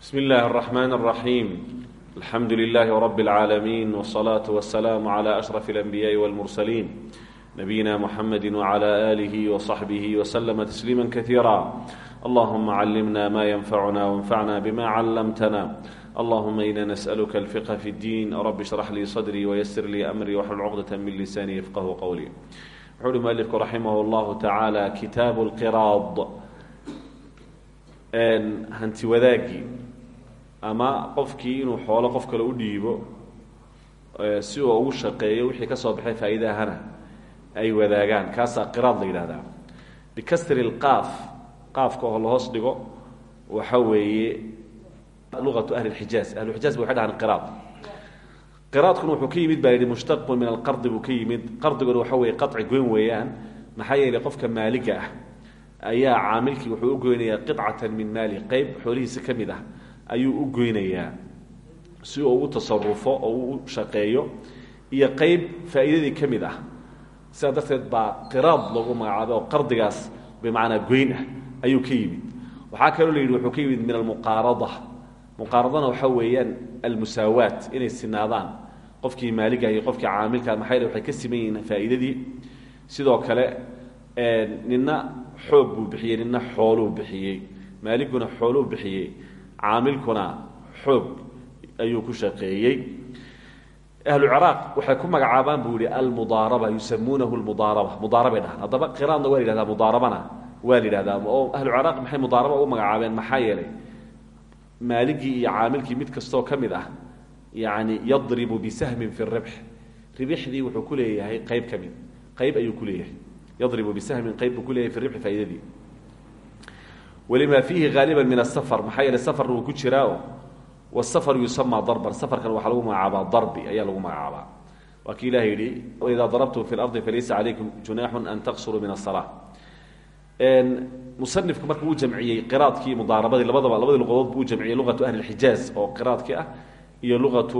بسم الله الرحمن الرحيم الحمد لله رب العالمين والصلاة والسلام على أشرف الأنبياء والمرسلين نبينا محمد وعلى آله وصحبه وسلم تسليما كثيرا اللهم علمنا ما ينفعنا وانفعنا بما علمتنا اللهم إنا نسألك الفقه في الدين رب اشرح لي صدري ويسر لي أمري واحلل عقدة من لساني يفقه قولي وحول مؤلفك رحمه الله تعالى كتاب القراض hanti wadaagii ama qofkii inuu xoolo qof kale u dhiibo si uu ugu shaqeeyo wixii ka soo baxay faa'iidahana ay wadaagaan. Kaasaa qiraad la yidhahdaa bikasri lqaaf qaafka oo la hoos dhigo waxa weeye luqatu ahli lxijaaz ahluxijaaz ba waxay dhahaan qiraad. Qiraadkuna wuxuu ka yimid baa min alqardi buu ka yimid. Qardiguna waxa weeye qaci goyn weeyaan. Maxaa yeelay qofka maaliga ah ayaa caamilkii wuxuu u goynayaa qicatan min maali qeyb xoolihiisa ka ayuu u goynayaa si uu ugu tasarufo oo u shaqeeyo iyo qeyb faa'iidadii ka mid ah. Sidaa darteed baa qardigaas bimacnaa goyn ah ayuu ka yimid. Waxaa kaloo wuxuu ka yimid min almuqaarada. Muqaaradana waxaa weeyaan almusaawaat inay sinaadaan. Qofkii maaliga iyo qofkii caamilka maxaa waxay ka siman yihiin sidoo kale nina xoog buu bixiyey nina xooluu bixiyey. Maaliguna xooluu bixiyey caamilkuna xoog ayuu ku shaqeeyey. Ahlu ciraaq waxay ku magacaabaan buu yihi almudaaraba yusamuunahu lmudaaraba mudaarabay dhahaan. Haddaba qiraadna waa la yihahdaa mudaarabana waa la yidhahdaa. Oo ahlu ciraaq maxay mudaaraba ugu magacaabeen? Maxaa yeelay? Maaligii iyo caamilkii mid kastoo ka mid ah yani yadribu bisahmin fi ribx. Ribixdii wuxuu ku leeyahay qeyb ka mid qeyb ayuu ku leeyahay. Yadribu bisahmin qeyb buu ku leeyahay fi ribxi faaidadii walima fiihi haaliba min asafar maxaa yeele safarna wuu ku jiraao wasafar yusamaa darban safarkan waxaa lagu magacaabaa darbi ayaa lagu magacaabaa. Waa kii ilaha yidhi waidaa darabtum fi lardi falaysa calaykum junaaxun an taqsuruu min asala musanifku marka uu jamciyey qiraadkii mudaarabadii labadaba labadii luqadood buu jamciyey luqatu ahli lxijaaz oo qiraadkii ah iyo luqatu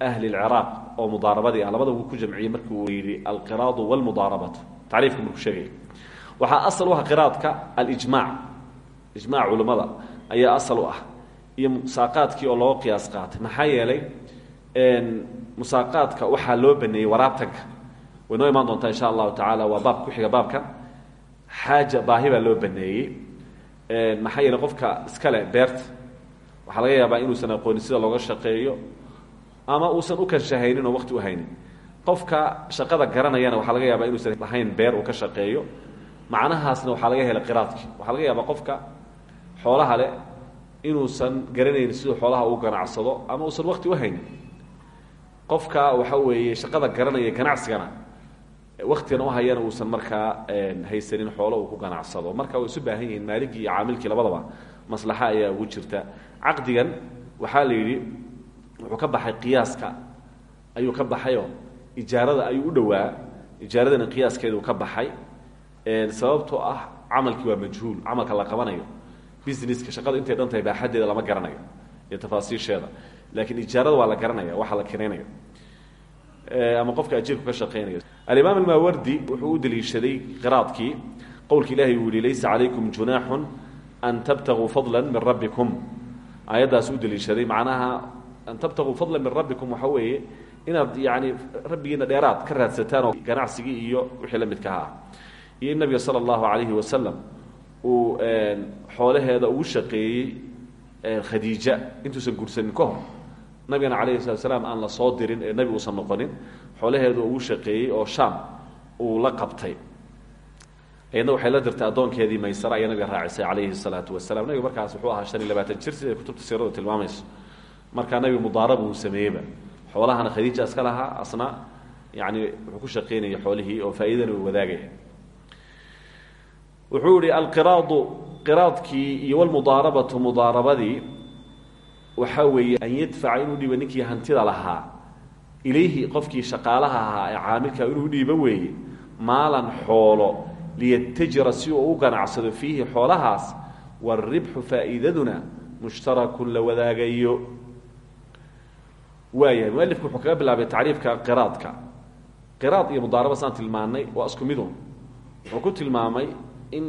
ahli lciraaq oo mudaarabadii ah. Labada wuu ku jamciyey marki uu yidhi alqiraadu walmudaarabatu. Tacriifka markuu sheegay. Waxaa asal u ah qiraadka alijmac ijmac culimmada ayaa asal u ah iyo musaaqaadkii oo loo qiyaas qaatay. Maxaa yeelay musaaqaadka waxaa loo baneeyey waraabtanka. Way noo imaan insha allahu tacaala waa baab kuxiga baabkan xaaja baahi baa loo baneeyey. Maxaa yeeley qofka iskale beerta waxaa laga yaabaa inuusan aqoonin sida looga shaqeeyo ama uusan u kanshahaynin oo waqti u haynin. Qofka shaqada garanayana waxaa laga yaabaa inuusan lahayn beer uu ka shaqeeyo. Macnahaasna waxaa laga helay qiraadkii. Waxaa laga yaabaa qofka xoolaha leh inuusan garanaynin siduu xoolaha uu ganacsado ama uusan waqti u haynin. Qofka waxa weeye shaqada garanaya ganacsigana waktigana u hayana uusan markaa haysanin xoolo uu ku ganacsado. Marka way isu baahan yihiin maaligii iyo caamilkii labadaba maslaxa ayaa ugu jirta. Caqdigan waxaa la yidhi wuxuu ka baxay qiyaaska ayuu ka baxayoo ijaarada ayuu u dhowaa ijaaradana qiyaaskeedu ka baxay. Sababtoo ah camalkii waa majhuul camalka la qabanayo businesska shaqada intay dhan tahay baaxadeeda lama garanayo iyo tafaasiisheeda. Laakiin ijaarada waa la garanaya waxa la kiraynayo ama qofka ajiirku ka shaqeynayo. Alimaam almaawardi wuxuu u daliishaday qiraadkii qowlka ilahi uu yihi laysa calaykum junaaxun an tabtaguu fadla min rabbikum. Aayaddaas u daliishaday macnaha an tabtaguu fadla min rabbikum waxa weeye inaad yani rabbigiina dheeraad ka raadsataan oo ganacsigii iyo wixii la midka ah iyo nabiga sala allahu calayhi wasalam uu xoolaheeda ugu shaqeeyey khadiija. Intuusan guursanin ka hor. Nabigana calayhi salat aan la soo dirin ee nabi uusan noqonin xoolaheedu ugu shaqeeyey oo shaam uu la qabtay. Ayadna waxay la dirtay addoonkeedii maysara ayaa nabiga raacisay calayhi salaatu wasalam nabiga markaas wuxuu ahaa shan labaatan jir siday kutubta siiradu tilmaamayso. Markaa nabiga mudaaraba uu sameeyeyba xoolahana khadiija iska lahaa asna yani wuxuu ku shaqeynaya xoolihii oo faa'iidana uu wuxuu yihi alqiraadu qiraadkii iyo walmudaarabatu mudaarabadii waxaa weeye an yadfaca inuu dhiibo ninkii hantida lahaa ilayhi qofkii shaqaalaha ahaa ee caamilka inuu dhiibo weeye maalan xoolo liyatajira si uu ganacsado fiihi xoolahaas waalribxu faa'iidaduna mushtarakun la wadaagayo. Waayahay mualifku wuxuu kaga bilaabay tacriifka qiraadka. Qiraad iyo mudaaraba tilmaanay waa isku midun wuxuu ku tilmaamay in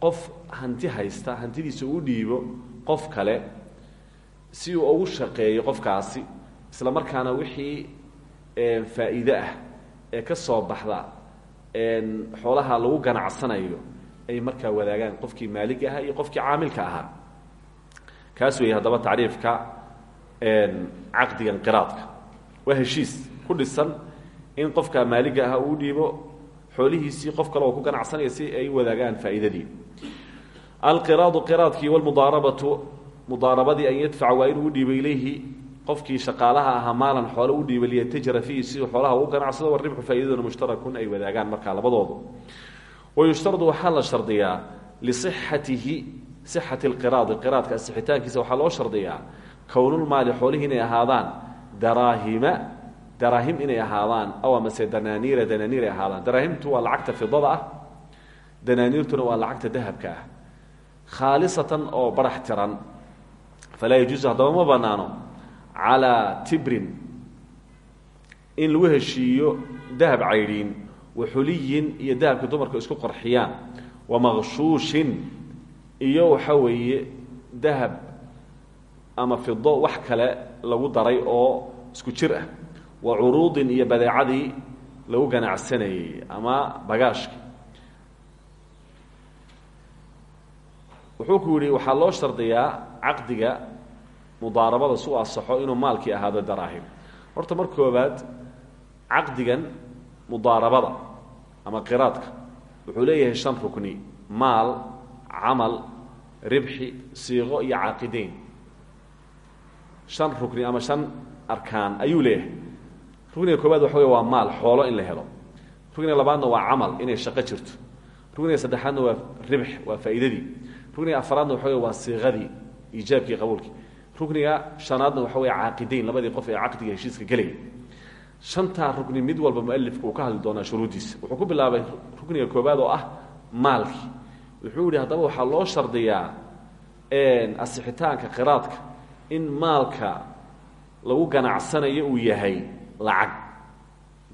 qof hanti haysta hantidiisa uu dhiibo qof kale si uu ugu shaqeeyo qofkaasi isla markaana wixii faa'iide ah ee ka soo baxda xoolaha lagu ganacsanayo ay markaa wadaagaan qofkii maaliga ahaa iyo qofkii caamilka ahaa. Kaas weeye haddaba tacriifka caqdigan qiraadka. Waa heshiis ku dhisan in qofka maaliga ahaa uu dhiibo xoolihiisii qof kale oo ku ganacsanaya si ay wadaagaan faa'iidadii. Alqiraadu qiraadkii walmudaarabatu mudaarabadii an yadfaca waa inuu u dhiibo ilayhi qofkii shaqaalaha ahaa maalan xoole u dhiiba liyatajara fiihi siduu xoolaha ugu ganacsado waribxu faaidaduna mushtarakun ay wadaagaan markaa labadoodu. Wayushtaradu waxaa la shardiyaa lisixatihi sixati lqiraadi qiraadka asixitaankiisa waxaa loo shardiyaa kownulmaali xoolihii inay ahaadaan daraahima daraahim inay ahaadaan aw amase danaaniira danaaniir ay ahaadaan. Daraahimtu waa lacagta fidada ah waa lacagta dahabka ah. Khaalisatan oo barax tiran falaa yajuusu haddaba tibrin in lagu heshiiyo dahab caydhiin waxuliyin iyo dahabka dumarka isku qarxiyaan wamaqshuushin iyo waxa weeye dahab ama fido wax kale lagu daray oo isku jir ah wa curuudin iyo badeecadii lagu ganacsanayey ama bagaashki wuxuu ku yidhi waxaa loo shardiyaa caqdiga mudaarabada su asaxo inuu maalkii ahaado daraahim horta mar koobaad mudaarabada ama qiraadka wuxuu leeyahay shan rukni maal camal ribxi siiqo iyo caaqideyn. Shan rukni ama shan arkaan ayuu leeyahay rukniga koobaad waxa wey waa maal xoolo in la helo. Rukniga labaadna waa camal inay shaqo jirto. Rukniga saddexaadna waa ribx waa faa'iidadii. Rukniga afaraadna waxa wey waa siiqadii iijaabkii qabuulkii. Rukniga shanaadna waxa wey caaqideyn labadii qof ee caqdiga heshiiska gelaya shantaa rukni mid walba mualifku ka hadli doonaa shuruuddiisa wuxuu ku bilaabay rukniga koobaad oo ah maalkii. Wuxuu yihi haddaba waxaa loo shardiyaa asixitaanka qiraadka in maalka lagu ganacsanayo uu yahay lacag.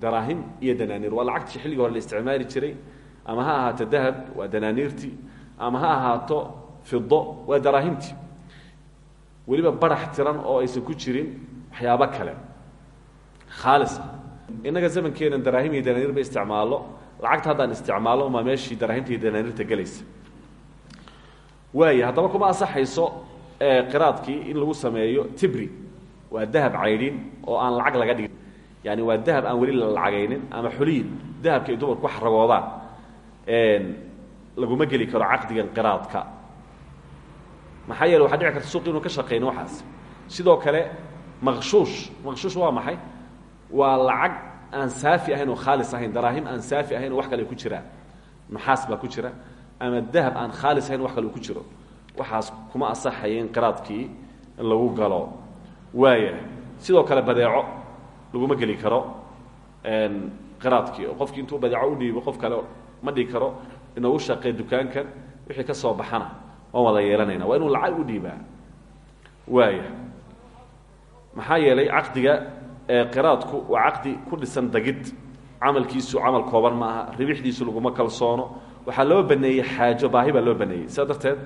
Daraahim iyo danaaniir waa lacagtii xilliga hore la isticmaali jiray. Ama ha ahaato dahab waa danaaniirtii ama ha ahaato fido waa daraahimtii. Weliba barax tiran oo aysan ku jirin waxyaabo kale. Khaalisa innaga zamankeena daraahim iyo danaaniir ba isticmaalo. Lacagta haddaan isticmaalo umaa meeshii daraahimta iyo danaaniirta gelaysa waaya haddaba kuma asaxayso qiraadkii in lagu sameeyo tibri. Waa dahab caydhin oo aan lacag laga dhigin yani waa dahab aan weli la lacagaynin ama xuliyin dahabka ay dumarku wax ragoodaan laguma geli karo caqdigan qiraadka. Maxaa yeele waxaa dhici karta suuq inuu ka shaqayno waxaas. Sidoo kale maqshuush maqshuush waa maxay? Waa lacag aan saafi ahayn oo khaalis ahayn daraahim aan saafi ahayn oo wax kale ku jiraan naxaas baa ku jira. Ama dahab aan khaalis ahayn wax kale ku jiro. Waxaas kuma asaxaya in qiraadkii lagu galo. Waaya sidoo kale badeeco laguma geli karo qiraadkii. Qofkii intuu badeeco u dhiibo qof kale ma dhigi karo inoogu shaqee dukaankan wixii ka soo baxana. Waan wada yeelanayna waa inuu lacag u dhiibaa. Waaya maxaa yeelay caqdiga qiraadku waa caqdi ku dhisan dagid. Camalkiisu camal kooban ma aha. Ribixdiisu laguma kalsoono. Waxaa loo baneeyey xaajo baahi baa loo baneeyey. Sidaa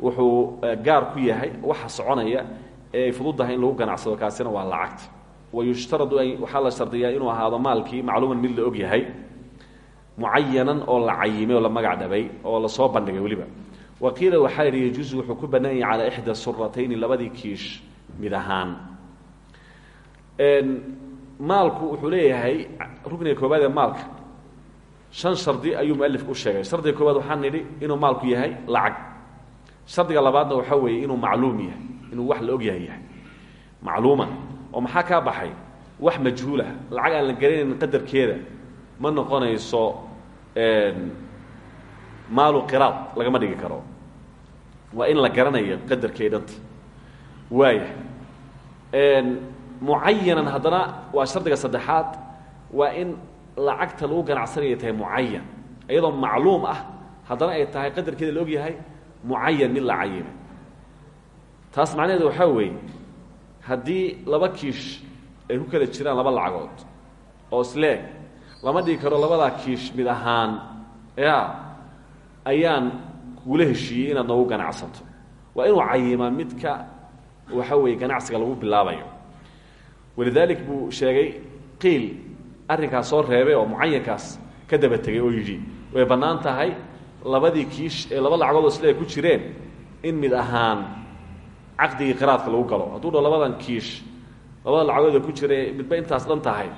wuxuu gaar ku yahay waxa soconaya ee ay in lagu ganacsado kaasina waa lacagta wayushtaradu waxaa la shardiyaa inuu ahaado maalkii macluuman mid la og yahay mucayanan oo la cayimay oo la magac dhabay oo la soo bandhigay weliba wa qiila waxaa yidhi yajuusu wuxuu ku bannaan yahay calaa ixda suratayni labadii kiish mid ahaan maalku wuxuu leeyahay rukniga koobaad ee maalka shan shardi ayuu mualifku u sheegay shardiga koobaad waxaan nidhi inuu maalku yahay lacag shardiga labaadna waxaa weeye inuu macluum yahay inuu wax la og yahay yahay macluuman oo maxaa kaa baxay? Wax majhuulah lacag aan la garanayn qadarkeeda. Ma noqonayso maalu qiraad lagama dhigi karo. Waa in la garanayo qadarkeedanta waaya mucayanan haddana waa shardiga saddexaad. Waa in lacagta lagu ganacsanaya tahay mucayan iyadoo macluum ah haddana ay tahay qadarkeeda la og yahay mucayan mid la cayimay taas macnaheedu waxaa weeye haddii laba kiish ay ku kala jiraan laba lacagood oo isleeg lama dhigi karo labadaa kiish mid ahaan ya ayaan kugula heshiiyey inaad noogu ganacsanto. Waa inuu cayimaa midka waxa weeye ganacsiga lagu bilaabayo. Walidalik buu sheegay qiil arrinkaas soo reebay oo mucayankaas ka daba tegay oo yidhi way bannaan tahay labadii kiish ee laba lacagoodoo sida ay ku jireen in mid ahaan caqdigii qiraadka lagu galo. Hadduu dho labadan kiish labada lacagood ku jira midba intaas dhan tahay.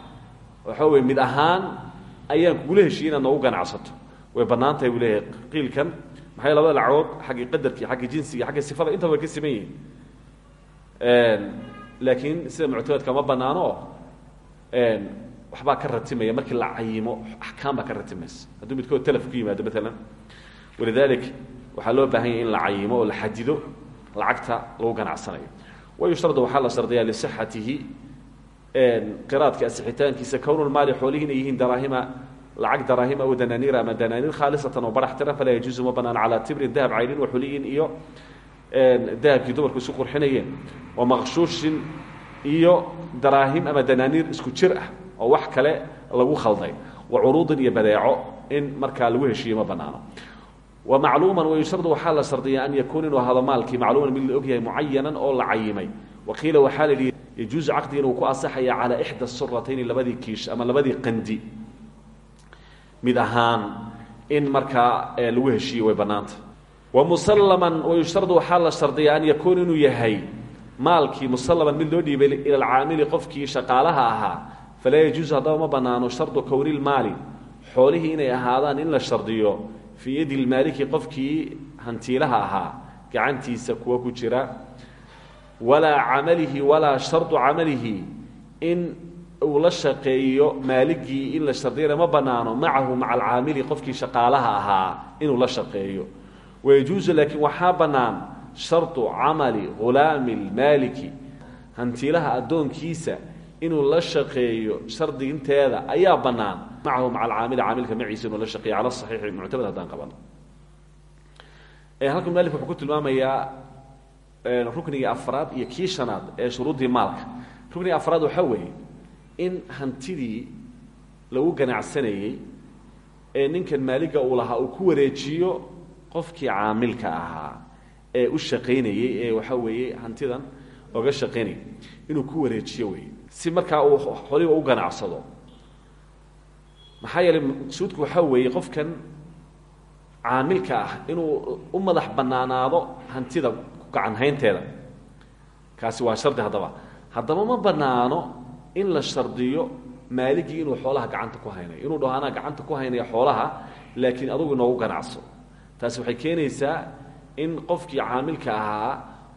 Waxa weye mid ahaan ayaan kugula heshiye inaad ganacsato. Way bannaan tahay leeyahay qiilkan. Maxay labada lacagood xaggii qadarkii xaggii jinsiga xaggii sifada intaba way ka siman yihiin. Laakiin sida muctamadka ma bannaano waxbaa ka ratimaya markii la cayimo axkaam baa ka ratimaysa. Hadduu midkood telef ku yimaado maalan walidalik waxaa loo baahan yahay in la cayimo oo la xadido lacagta lagu ganacsanayo. Wayushtardu waxaa la shardiyaa lisixatihi qiraadka asixitaankiisa kownulmaali xoolihi inay yihiin daraahima lacag daraahima aw danaaniir ama danaaniir khaalisatan oo barax tiran falaa yajuusu ma banaan calaa tibrin dahab caynin waxuliyin iyo dahabkii dumarku isu qurxinayeen. Wa maqshuushin iyo daraahim ama danaaniir isku jir ah oo wax kale lagu khalday. Wa curuudin iyo badeeco in markaa lagu heshiiyo ma banaano wa macluuman wayushardu waxaa la shardiyaa an yakuun inuu ahado maalkii. Macluuman mid la ogyahay mucayanan oo la cayimay. Waqiila waxaa la yidhi yajuusu caqdigan uu ku asaxaya calaa ixda suratayni labadii kiish ama labadii qandi mid in markaa lagu heshiiyo way bannaanta. Wa musallaman wayushtardu waxaa la shardiyaa an yakuun yahay maalkii musallaman mid loo dhiibay ila alcaamili qofkii shaqaalaha ahaa. Falaa yajuusu haddaba ma bannaano shardu kownilmaali xoolihii inay ahaadaan in la shardiyo fii yadi lmaaliki qofkii hantiilaha ahaa gacantiisa kuwa ku jira walaa camalihi walaa shardu camalihi in uu la shaqeeyo maaligii in la shardiyana ma bannaano macahu maca alcaamili qofkii shaqaalaha ahaa inuu la shaqeeyo wayajuusu laakiin waxaa bannaan shardu camali ghulaami lmaaliki hantiilaha addoonkiisa inuu la shaqeeyo shardiginteeda ayaa bannaan. Macahu maca alcaamili caamilka maciisa inuu la shaqeeyo cala saxiixi muctamad haddaan qabano halkan mualif wuxuu ku tilmaamayaa ruknigii afraad iyo kii ee shuruuddii maalka. Ruknigii afraad waxaa weeye in hantidii lagu ganacsanayey ee ninkan maaliga uu lahaa uu ku wareejiyo qofkii caamilka ahaa ee u shaqaynayey ee waxaa weeye hantidan oga shaqaynayay. Inuu ku wareejiyo wey si markaa uu holiba u ganacsado. Maxaa yeelay maqsuudku waxaa weeye qofkan caamilka ah inuu u madax bannaanaado hantida gacanhaynteeda kaasi waa shardi haddaba. Haddaba ma bannaano in la shardiyo maaligii inuu xoolaha gacanta ku haynayo inuu dhaho gacanta ku haynaya xoolaha laakiin adugu inoogu ganacso. Taasi waxay keenaysaa in qofkii caamilka ahaa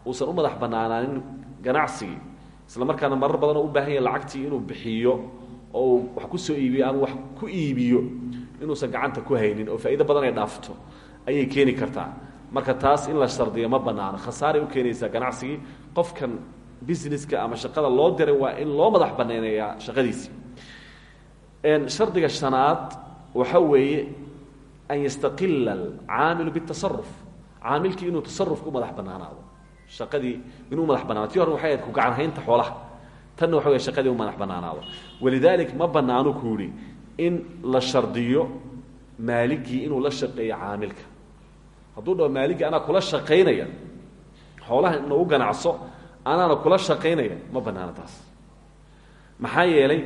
uusan u madax bannaanaanin ganacsigii isla markaana marar badanoo u baahan yahay lacagtii inuu bixiyo oo uu wax ku soo iibiyo ama wax ku iibiyo inuusan gacanta ku haynin oo faa'iido badan ay dhaafto ayay keeni kartaa. Marka taas in la shardiyo ma bannaano. Khasaaray u keenaysaa ganacsigii. Qofkan businesska ama shaqada loo diray waa in loo madax banaynayaa shaqadiisii. Shardiga shanaad waxa weeye an yastaqila alcaamilu bitasaruf caamilkii inuu tasarufka u madax bannaanaado shaqadii inuu madax bannaado tii hore waxay ahayd ku gacanhaynta xoolaha. Tanna waxa wey shaqadii u madax bannaanaado walidaalik ma bannaano ku in la shardiyo maaligii inuu la shaqeeyo caamilka. Hadduu dhaho maaligii anaa kula shaqaynaya xoolaha inoogu ganacso anaana kula shaqaynaya ma bannaano taas. Yeelay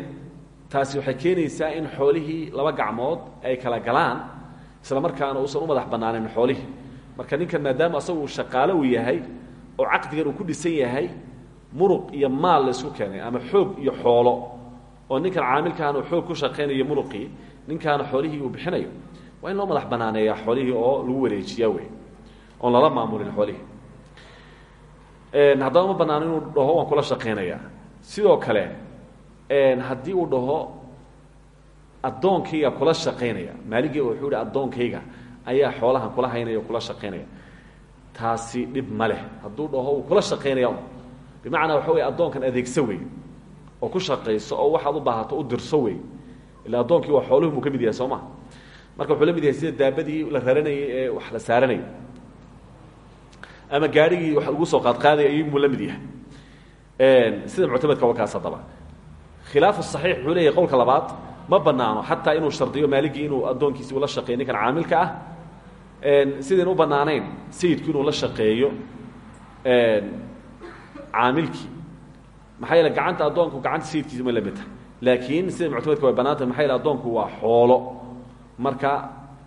taasi waxay keenaysaa in xoolihii laba gacmood ay kala galaan isla markaana uusan u madax bannaanin xoolihii. Marka ninkan maadaama asagu uu shaqaale uu yahay oo caqdigan uu ku dhisan yahay muruq iyo maal la isku keenay ama xoog iyo xoolo oo ninkan caamilkaana xoog ku shaqaynayo muruqii ninkaana xoolihii uu bixinayo waa in loo madax banaaneeyaa xoolihii oo lagu wareejiyaa wey oon lala maamulin xoolihii. Haddaba ma bannaano inuu dhaho waan kula shaqaynayaa. Sidoo kale haddii uu dhaho addoonkayga kula shaqaynaya maaligii wuxuu hi addoonkayga ayaa xoolahan kula haynaya kula shaqaynaya taasi dhib ma leh. Hadduu dhaho uu kula shaqaynaya bimacnaa waxa wey addoonkan adeegso wey oo ku shaqayso oo waxaad u baahato u dirso wey ila addoonkii waa xooluhu buu ka mid yahay soo ma marka wuxuu la mid yahay sida daabadii la raranayay ee wax la saaranayay. Ama gaarigii wax lagu soo qaadqaadaya iyunbuu la mid yahay. Sida muctamadka wakaas haddaba khilaafu saxiix wuxuu leeyahay qowlka labaad ma banaano xataa inuu shardiyo maaligii inuu addoonkiisi ula shaqeeyo ninkan caamilka ah sidayn u bannaanayn sayidku inuu la shaqeeyo caamilkii. Maxaa yeele gacanta addoonku gacanta sayidkiisa ma la mid tahay. Laakiin sida muctamadka way bannaan tahay maxaa yeele addoonku waa xoolo. Marka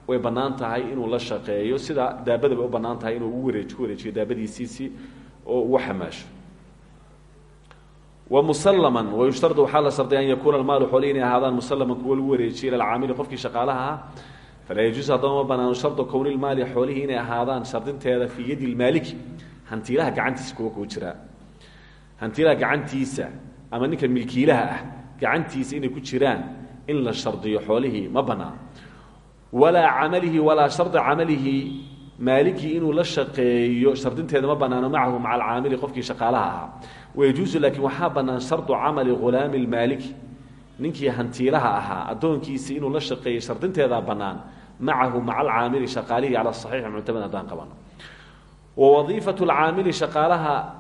way bannaan tahay inuu la shaqeeyo sida daabadaba u bannaan tahay inuu ugu wareej ku wareejiyo daabadiisiisii oo ugu xamaasho. Wamusallaman wayushtardu waxaa la shardiya an yakuuna almaalu xoolihi inay ahaadaan musallaman kuwa lagu wareejiye ila alcaamili qofkii shaqaalaha ah falaa yajuusu haddaba ma banaano shardu kowni lmaali xoolihii inay ahaadaan shardinteeda fii yadi lmaaliki hantiilaha gacantiisa kuwa kuu jiraa hantiilaha gacantiisa ama ninka milkiilaha ah gacantiisa inay ku jiraan in la shardiyo xoolihii ma banaano walaa camalihi walaa sharda camalihi maaligii inuu la shaqeeyo shardinteeda ma banaano macahu maca alcaamili qofkii shaqaalaha ahaa. Wayajuusu laakiin waxaa bannaan shardu camali ghulaami lmaaliki ninkii hantiilaha ahaa addoonkiisii inuu la shaqeeyey shardinteedaa bannaan macahu maca alcaamili shaqaalihii cala saxiixi muctamad haddaan qabano wa wadiifatu lcaamili shaqaalaha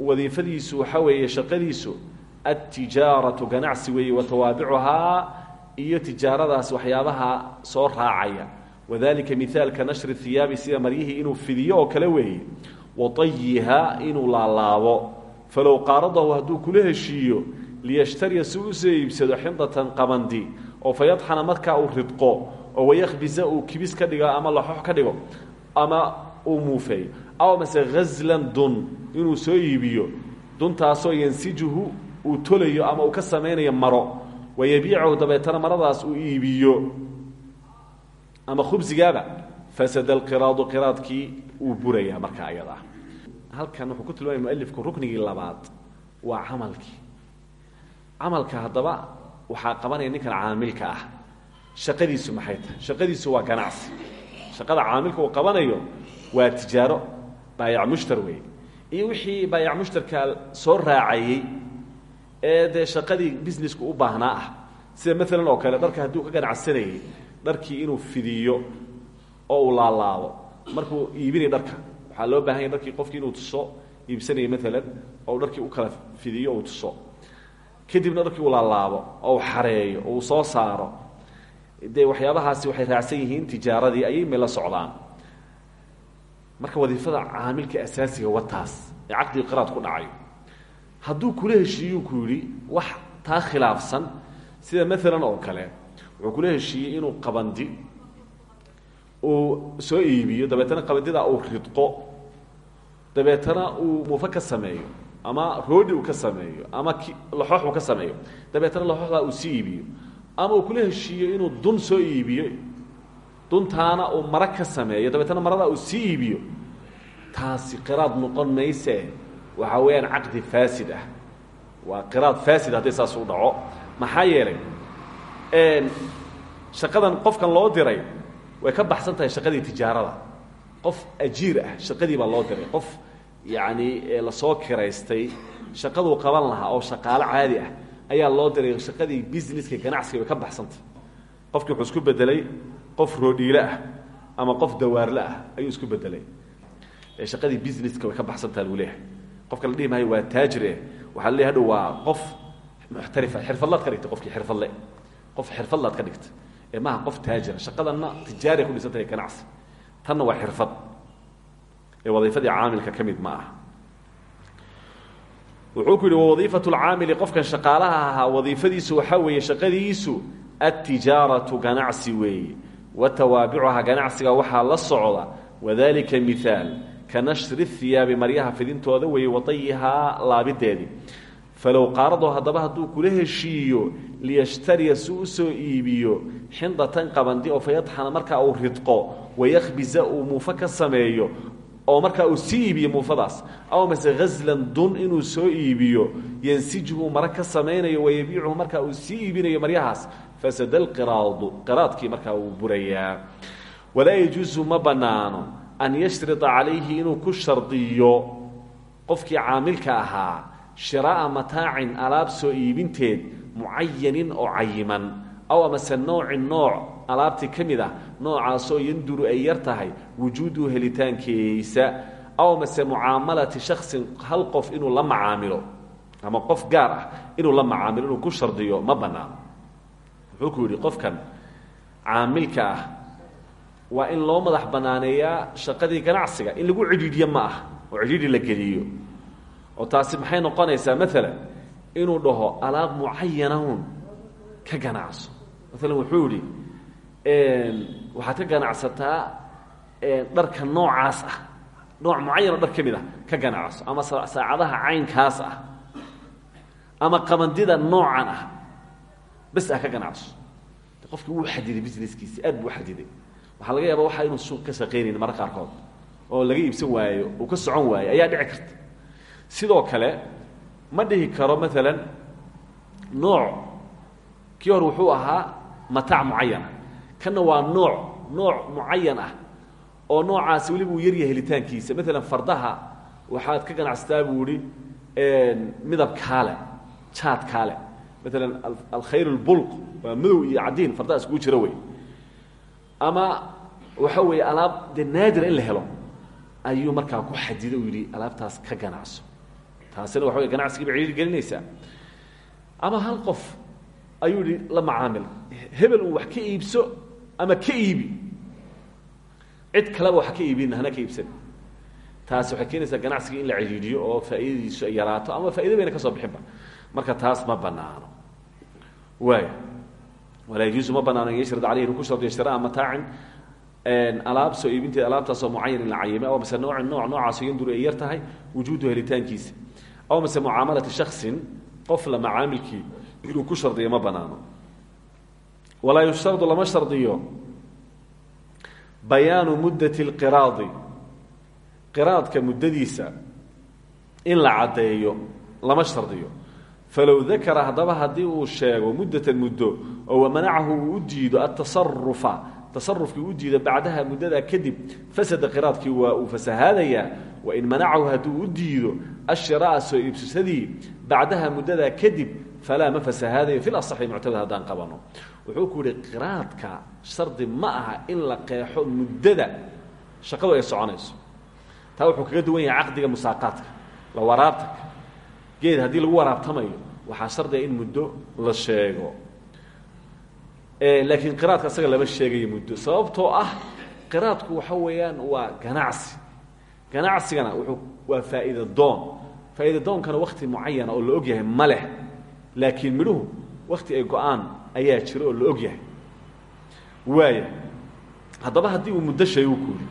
wadiifadiisu waxaa weeye shaqadiisu adtijaaratu ganacsi weeye wa tawaabicuhaa iyo tijaaradaas waxyaabaha soo raacaya wadalika mihaalka nashri hiyaabi sida maryihii inuu fidiyo oo kale weeye watayiha inuu laalaabo falow qaaradahu hadduu kula heshiiyo liyashtariya si u soo iibsado xindatan qabandi oo fayadxana markaa uu ridqo oo wayakhbisa uu kibis ka dhigo ama laxoox ka dhigo ama uu muufeeyo aw mase haslan dun inuu soo iibiyo. Duntaasoo yansijuhu uu tolayo ama uu ka samaynayo maro. Wayabiicahu dabeetana maradaas uu iibiyo. Ama khubsigaaba fasada alqiraadu qiraadkii uu burayaa markaa ayada. Halkan wuxuu ku tilmaamaya mualifku ruknigii labaad waa camalkii. Camalka haddaba waxaa qabanaya ninkan caamilka ah shaqadiisu maxay tahay? Shaqadiisu waa ganacsi. Shaqada caamilka uu qabanayo waa tijaaro baayac mushtar wey iyo wixii baayac mushtarka soo raacayey ee dee shaqadii businessku u baahnaa ah. Sida maalan oo kale dharka hadduu ka ganacsanayey dharkii inuu fidiyo oo uu laalaabo markuu iibinay dharka. Waxaa loo baahan yay dharkii qofkii inuu tuso iibsanayay maalan oo dharkii u kala fidiyo uu tuso. Kadibna dharkii uu laalaabo oo uu xareeyo oo uu soo saaro dee waxyaabahaasi waxay raacsan yihiin tijaaradii ayay me la socdaan. Marka wadiifada caamilka asaasiga wataas ee caqdiga qiraad ku dhacayo hadduu kula heshiiyuu ku wax taa khilaafsan. Sida maalan oo kale wuxuu kula heshiiyey inuu qabandi uu soo iibiyo dabeetana qabandidaa uu ridqo dabeetana uu muufa sameeyo ama roodhi uu ka sameeyo ama laxoox ka sameeyo dabeetana laxooxdaa uu sii ama uu kula heshiiyo inuu dun soo iibiyo. Duntaana uu mara ka sameeyo. Dabeetana maradaa uu sii iibiyo. Taasi qiraad noqon mayse. Waxaa weeyaan caqdi faasid ah. Waa qiraad faasid haddii saas u dhaco. Maxaa yeelay shaqadan qofkan loo diray way ka baxsan tahay shaqadii tijaarada. Qof ajiir ah shaqadii baa loo diray. Qof yacni la soo kiraystay shaqaduu qaban lahaa oo shaqaalo caadi ah ayaa loo diray shaqadii businesska ganacsiga way ka baxsantahy qofkii wuxuu isku bedelay qof roodhiile ah ama qof dawaarle ah ayuu isku bedelay shaqadii businesska way ka baxsantaha lagu leeyahay. Qofka la dhihi maayo waa taajire waxaa la leeyahy hadhow waa qof muxtarifa xirfadlaad ka dhigtay qofkii xirfadle. Qof xirfadlaad ka dhigtay ee maaha qof taajira shaqadanna tijaariya ku dhisan tahay ganacsi. Tanna waa xirfad. Ee wadiifadii caamilka ka mid ma aha wuxuu ku yidhi wawadiifatu lcaamili qofkan shaqaalaha ahaa wadiifadiisu waxaa weeye shaqadiisu adtijaaratu ganacsi weeye. Wa tawaabicuha ganacsiga waxaa la socda. Wadalika mihaal ka nashri hiyaabi maryaha fidintooda weeye watayihaa laabideedii falow qaarado haddaba hadduu kula heshiiyo liyashtariya si u iibiyo xindatan qabandi oo fayadxana markaa uu ridqo wayakhbisa uu muufa ka sameeyo oo markaa uu sii iibiyo muufadaas. Aw mase haslan dun inuu soo iibiyo yansijuhu mara ka samaynayo wayabiicuhu markaa uu sii maryahaas fasada alqiraadu qiraadkii markaa uu burayaa. Walaa yajuusu ma bannaano an yashrida calayhi inuu ku shardiyo qofkii caamilka ahaa shiraa'a mataacin alaab soo iibinteed mucayanin oo cayiman aw amase noocin nooc alaabtii ka mid ah noocaasoo yanduru ay yar tahay wujuuduhu helitaankiisa aw mase mucaamalati shaksin hal qof inuu la macaamilo ama qof gaar ah inuu la macaamilo inuu ku shardiyo ma bannaano wuxuu yidhi qofkan caamilka ah in loo madax banaaneeyaa shaqadii ganacsiga in lagu cidhiidhiyo ma ah oo cidhiidhi la geliyo. Oo taasi maxay noqonaysaa? Maalan inuu dhaho alaab mucayanahun ka ganacso. Maalan wuxuu idhi waxaad ka ganacsataa dharka noocaas ah. Nooc mucayan oo dhar ka ah ka ganacso. Ama saacadaha caynkaas ah. Ama qabandida noocan ah. Ah ka ganacso. Qofkii wuu xadiday businesskiisi aad buu xadiday waxaa laga yaaba waxa inuu suuq ka shaqaynayn marka qaarkood. Oo laga iibsan waayo uu ka socon waayo ayaa dhici karta. Sidoo kale ma dhihi karo maalan nooc kii hore ahaa mataac mucayana kanna waa nooc nooc mucayan ah oo noocaasi weliba uu yaryahay helitaankiisa. Maalan fardaha waxaad ka ganacsataa buu ihi midab kaale jaad kaale. Maalan alkhayr اlbulq waa madow iyo cadiin fardaha iskugu jira wey. Ama waxa weeye alaab dee naadira in la helo ayuu markaa ku xadido uu yidhi alaabtaas ka ganacso. Taasina waxa wey ganacsigiiba ciiri gelinaysaa. Ama hal qof ayuu yihi la macaamil hebel uu wax ka iibso ama ka iibi. Cid kaleba wax ka iibin hana ka iibsan. Taasi waxay keenaysaa ganacsigii in la cidhiidhiyo oo faa'iidadiisu ay yaraato ama faa'ido bayna ka soo bixinba marka taas ma banaano. Waaya walaa yajuusu ma banaano an yashrad caleyh inuu ku shardiyo shira'a mataacin alaab soo iibinteeda alaabtaasoo mucayan in la cayimay aw mase noocin nooc noocaasoo yanduru ay yar tahay wujuudu helitaankiisa. Aw mase mucaamalati shaksin qof la macaamilkii inuu ku shardiyo ma banaano walaa yushtardu lama shardiyo. Bayaanu muddati اlqiraadi qiraadka muddadiisa in la caddeeyo lama shardiyo. Falow dakara haddaba haddii uu sheego muddatan muddo oo wamanacahu uu u diido atasarufa tasarufkii u diido bacdaha muddadaa kadib fasada qiraadkii waa uu fasahaadayaa wain manacahu hadduu falaa ma fasahaadayo fi lasaxi muctamad haddaan qabano wuxuu ku yihi qiraadka shardi ma aha in la qeexo muddada shaqadu ay soconayso taa wuxuu kaga duwan yahay caqdiga musaaqaadka la waraabtanka geed haddii lagu waraabtamayo waxaa shardiga in muddo la sheego laakiin qiraadka asaga lama sheegayo muddo sababtoo ah qiraadku waxa weeyaan waa ganacsi ganacsigana wuxuu waa faa'iida doon faa'iida doonkana wakti mucayana oo la og yahay ma leh laakiin midhuhu wakti ay go'aan ayaa jiro oo la og yahay. Waaya haddaba haddii uu muddo sheego ku yidhi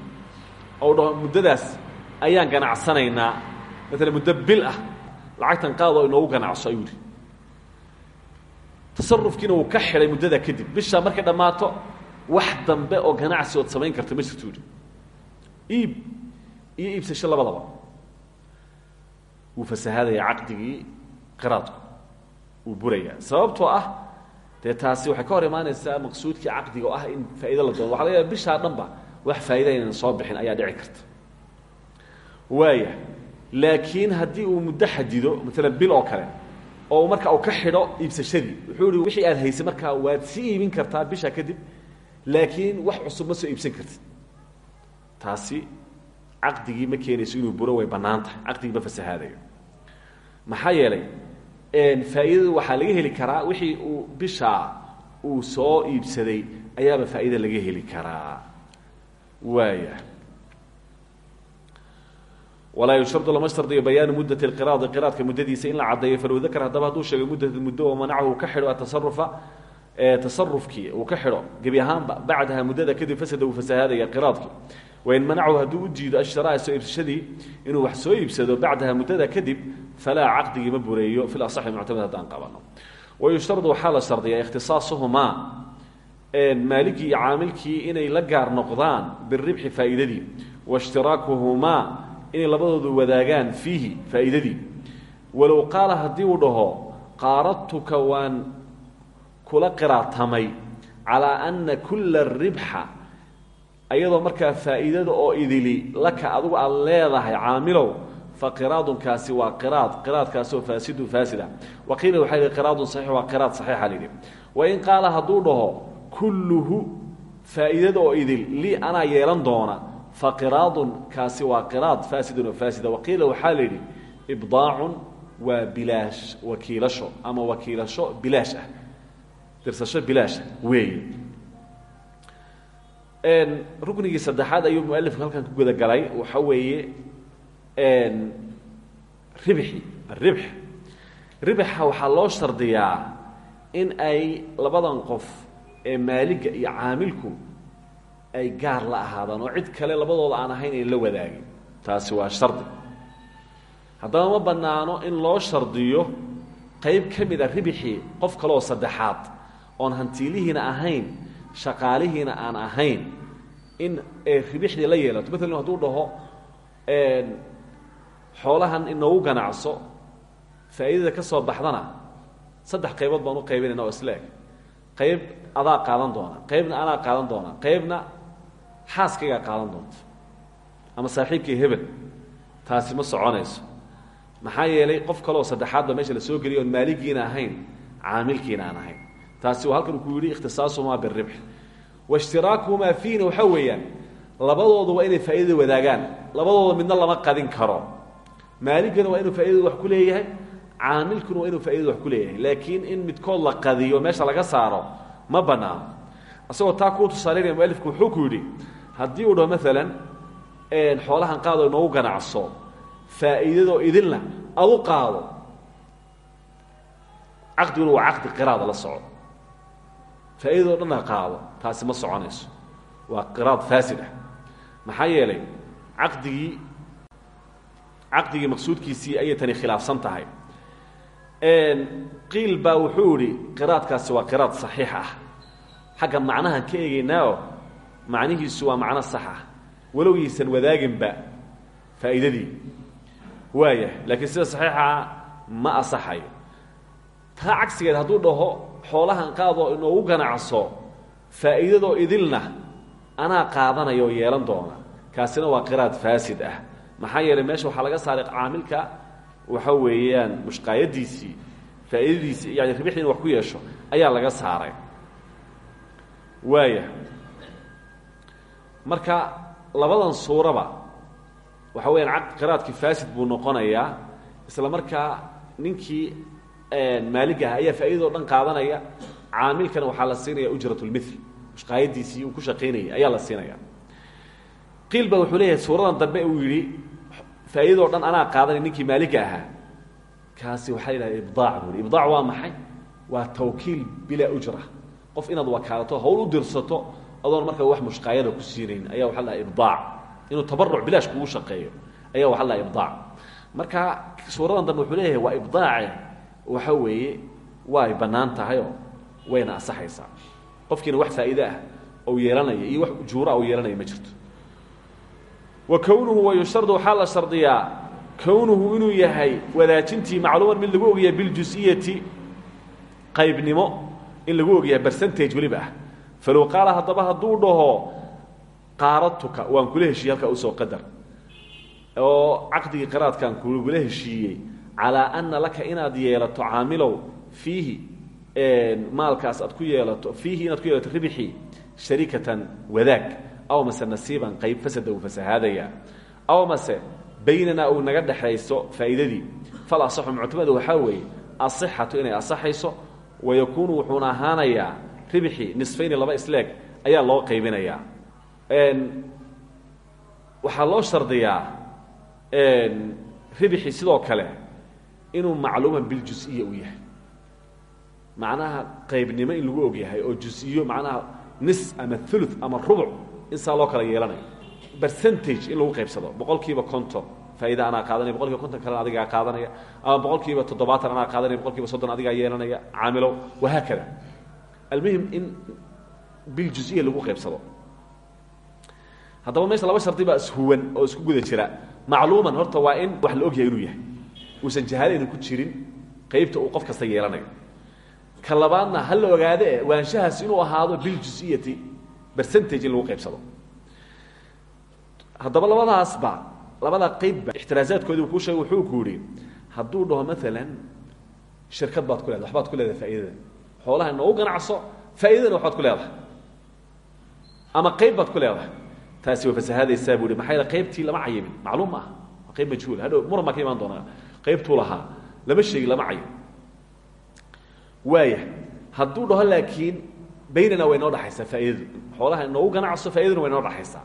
ou dhaho muddadaas ayaan ganacsanaynaa. Maalan muddo bil ah lacagtan qaadoo inoogu ganacso ayuu yidhi. Tasarufkiina wuu ka xidhay muddada kadib. Bishaa markay dhammaato wax dambe oo ganacsi ood samayn karta ma jirto yidhi. Iib iyo iibsasho labadaba. Wuu fasahaadaya caqdigii qiraadku wuu burayaa sababtoo ah dee taasi waxay ka hor imaanaysaa maqsuudkii caqdiga oo ah in faa'ido la doono waxa laga yaaba bishaa dhanba wax faa'ida aynan soo bixin ayaa dhici karta. Waaya laakiin haddii uu muddo xadido maalan bil oo kale oo marka uu ka xidho iibsashadii wuxuu ihi wixii aad haysay markaa waad sii iibin kartaa bisha kadib laakiin wax cusub ma soo iibsan kartid. Taasi caqdigii ma keenayso inuu buro way bannaan tahay. Caqdigii ma fasahaadayo. Maxaa yeelay faa'iidadu waxaa laga heli karaa wixii uu bishaa uu soo iibsaday ayaaba faa'iida laga heli karaa. Waaya. Walaa yushtardu lama shardiyo bayaanu muddati اlqiraadi qiraadka muddadiisa in la caddeeyo falow dakar haddaba hadduu sheegay muddata muddo oo manacahu uu ka xidho atasarufa tasarufkii uu ka xidho gebi ahaanba bacdaha muddada kadib fasada uu fasahaadaya qiraadkii. Wain manacahu hadduu u diido ashiraaa soo iibsashadii inuu wax soo iibsado bacdaha muddada kadib falaa caqdigii ma bureeyo fi asaxi muctamad haddaan qabano. Wayushtardu waxaa la shardiyaa ikhtisaasuhumaa maaligii iyo caamilkii inay la gaar noqdaan biribxi faa'iidadii waishtiraakuhumaa inay labadoodu wadaagaan fiihi faa'iidadii. Walow qaala haddii uu dhaho qaaradtuka waan kula qiraatamay calaa anna kulla ribxa ayadoo markaa faa'iidada oo idili laka adugu aad leedahay caamilow fa qiraadunkaasi waa qiraad qiraadkaasoo faasidun faasida. Wa qiila waxaa yihi qiraadun saxiix waa qiraad saxiixa lidhi wain qaala hadduu dhaho kulluhu faa'iidada oo idil lii anaa yeelan doona faqiraadun kaasi waa qiraad faasidun oo faasida. Waqiila waxaa la yidhi ibdaacun waa bilaash wakiilasho ama wakiilasho bilaash ah dirsasho bilaasha weeye ruknigii saddexaad ayuu mualifku halkan ku guda galay. Waxa weeye ribxi aribx ribxa waxaa loo shardiyaa in ay labadan qof ee maaliga iyo caamilku ay gaar la ahaadaan oo cid kale labadooda aan ahayn ay la wadaagin. Taasi waa shardi. Haddaba bannaano in loo shardiyo qayb ka mid a ribxii qof kaleoo saddexaad oon hantiilihiina ahayn shaqaalihiina aan ahayn in ribixdii la yeelato. Maalan hadduu dhaho xoolahan inoogu ganacso faa'iidada ka soo baxdana saddex qaybood baan u qaybinayna oo isla eg qayb adaa qaadan doona qaybna anaa qaadan doona qaybna xaaskaygaa qaadan doonta ama saaxiibkii hebel. Taasi ma soconayso. Maxaa yeelay qof kaleoo saddexaad ba meesha la soo geliya oon ahayn caamilkiina aan ahayn taasi halkan ku yidhi ikhtisaasuhumaa biribx waishtiraakuhumaa fiihina waxaa weeyaan labadoodu waa inay faa'iidada wadaagaan. Labadooda midna lama qadin karo. Maaligana waa inuu faaidada wax ku leeyahay caamilkuna waa inuu faaidada wax ku leeyahay. Laakiin in midkood la qadiyo meesha laga saaro ma banaano isagoo taa kuu tusaalaynaya mualifku wuxuu ku yidhi haddii uu dhaho maalan xoolahan qaado inoogu ganacso faa'iidadoo idinna adu qaado caqdiguna waa caqdi qiraada la soco faa'iidadoo dhanna qaado taasi ma soconayso. Waa qiraad faasid ah. Maxaa yeelay caqdigii caqdigii maqsuudkiisii ayay tani khilaafsan tahay. Qiil baa wuxuu idhi qiraadkaasi waa qiraad saxiix ah. Xagga macnahan ka eegaynaao macnihiisu waa macno sax ah. Walow yaysan wadaaginba faa'iidadii. Waaya laakiin sida saxiixa ma asaxayo. Taa cagsigeed hadduu dhaho xoolahan qaadoo inoogu ganacso faa'iidadoo idilna anaa qaadanaya oo yeelan doona. Kaasina waa qiraad faasid ah. Maxaa yeelay meesha waxaa laga saaray caamilka waxa weeyaan mushqaayadiisii faa'iidadiisii yani ribixdii in wax ku yeesho ayaa laga saaray. Waaya. Marka labadan suuraba waxa weyaan qiraadkii faasid buu noqonayaa isla markaa ninkii maalig ah ayaa faaidado dhan qaadanaya. Caamilkana waxaa la siinaya ujrat lmil mushqaayadiisii uu ku shaqaynayay ayaa la siinaya. Qiil wuxuu leeyahay suuradan dambe uu yidhi faa'iidadoo dhan anaa qaadanay ninkii maaliga ahaa. Kaasi waxaa la yidhahda ibdaac buu ibdaac waa maxay? Waa tawkiil ujra. Qof inaad wakaalato hawl u dirsato adoon markaa wax mushqaayada ku siinayn ayaa waxa la dhaha inuu tabaruc bilaash kugu shaqeeyo ayaa waxa la dhaha marka suuradan dambe wuxuu leeyahay waa ibdaace waxa weeye way bannaan tahayoo wayna asaxaysaa qofkiina wax faa'iide ah ou yeelanaya iyo wax ujuura ou yeelanaya ma jirto. Wa kownuhu wayushardu waxaa la shardiyaa kownuhu inuu yahay wadaajintii macluuman mid lagu ogyahay biljus'iyati qaybnimo in lagu ogyahay bercentage weliba ah. Falow qaala haddaba hadduu dhaho qaaradtuka waan kula heshiiyey halkaa u soo qadar. Oo caqdigii qaraadkaan kugula heshiiyey calaa ana laka inaad yeelato caamilow fiihi maalkaas aad ku yeelato fiihi inaad ku yeelato ribxii sharikatan wadaag. Aw mase nasiiban qayb fasada uu fasahaadaya. Aw mase baynanaa uu naga dhexayso faa'iidadii. Fal asaxu muctamadu waxaa weeye asixatu inay asaxayso wayakuunu wuxuuna ahaanayaa ribxii nisfayni laba isleeg ayaa loo qaybinayaa waxaa loo shardiyaa ribxii sidoo kale inuu macluuman biljusiya u yahay. Macnaha qaybnimo in lagu og yahay oo jusiyo macnaha nis ama ulu ama rubuc in saa loo kala yeelanayo. Bercentage in lagu qaybsado. Boqol kiiba konton. Faa'iida anaa qaadanaya. Boqol kiiba konton kalena adigaa qaadanaya. Ama boqol kiiba toddobaatan anaa qaadanaya. Boqol kiiba soddon adigaa yeelanaya caamilow wahaakada almuhim in biljusiya lagu qaybsado. Haddaba meesha laba shardi baa ishuwan oo isku guda jira. Macluuman horta waa in wax la og yahay inuu yahay uusan jahaalayna ku jirin qaybta uu qof kasta yeelanayo. Ka labaadna ha la ogaade waanshahaas inuu ahaado biljusiyati bercentage in lagu qaybsado. Haddaba labadaasba labada qaybba ixtiraasaadkoodii uu kuu sheegay wuxuu ku yidhi hadduu dhaho maalan shirkad baad ku leedahay waxbaad ku leedahay faa'iidada. Xoolaha noogu ganacso faa'iidadana waxbaad ku leedahay. Ama qayb baad ku leedahay. Taasi way fasahaadaysaa buu ihi maxaa yeele qaybtii lama cayimin? Macluum ma aha waa qayb majhuul. Hadhow muran baa ka imaan doonaa qaybtuu lahaa lama sheegi lama cayim waaya hadduu dhaho laakiin baynana way noo dhaxaysaa faa'iidadu. Xoolaha inoogu ganacso faaidaduna way noo dhaxaysaa.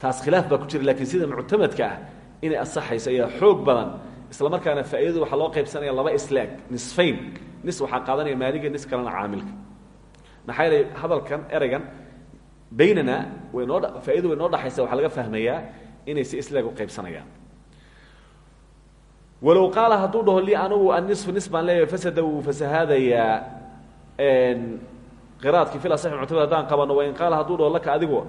Taas khilaaf baa ku jira lakiin sida muctamadka ah inay asaxayso ayaa xoog badan. Isla markaana faaidadu waxaa loo qaybsanaya laba islaag nisfayn. Nis waxaa qaadanaya maaliga nis kalena caamilka. Maxaa hadalkan ereygan baynana way noo faaidadu way noo dhaxaysa waxaa laga fahmayaa inay si islaag u qaybsanayaan walow qaala hadduu dhaho li anugu anniصfu nis baan leeyahay fasada wuu fasahaadayaa qiraadkii fil asaxi muctamad haddaan qabano wain qaala hadduu dhaho laka adigu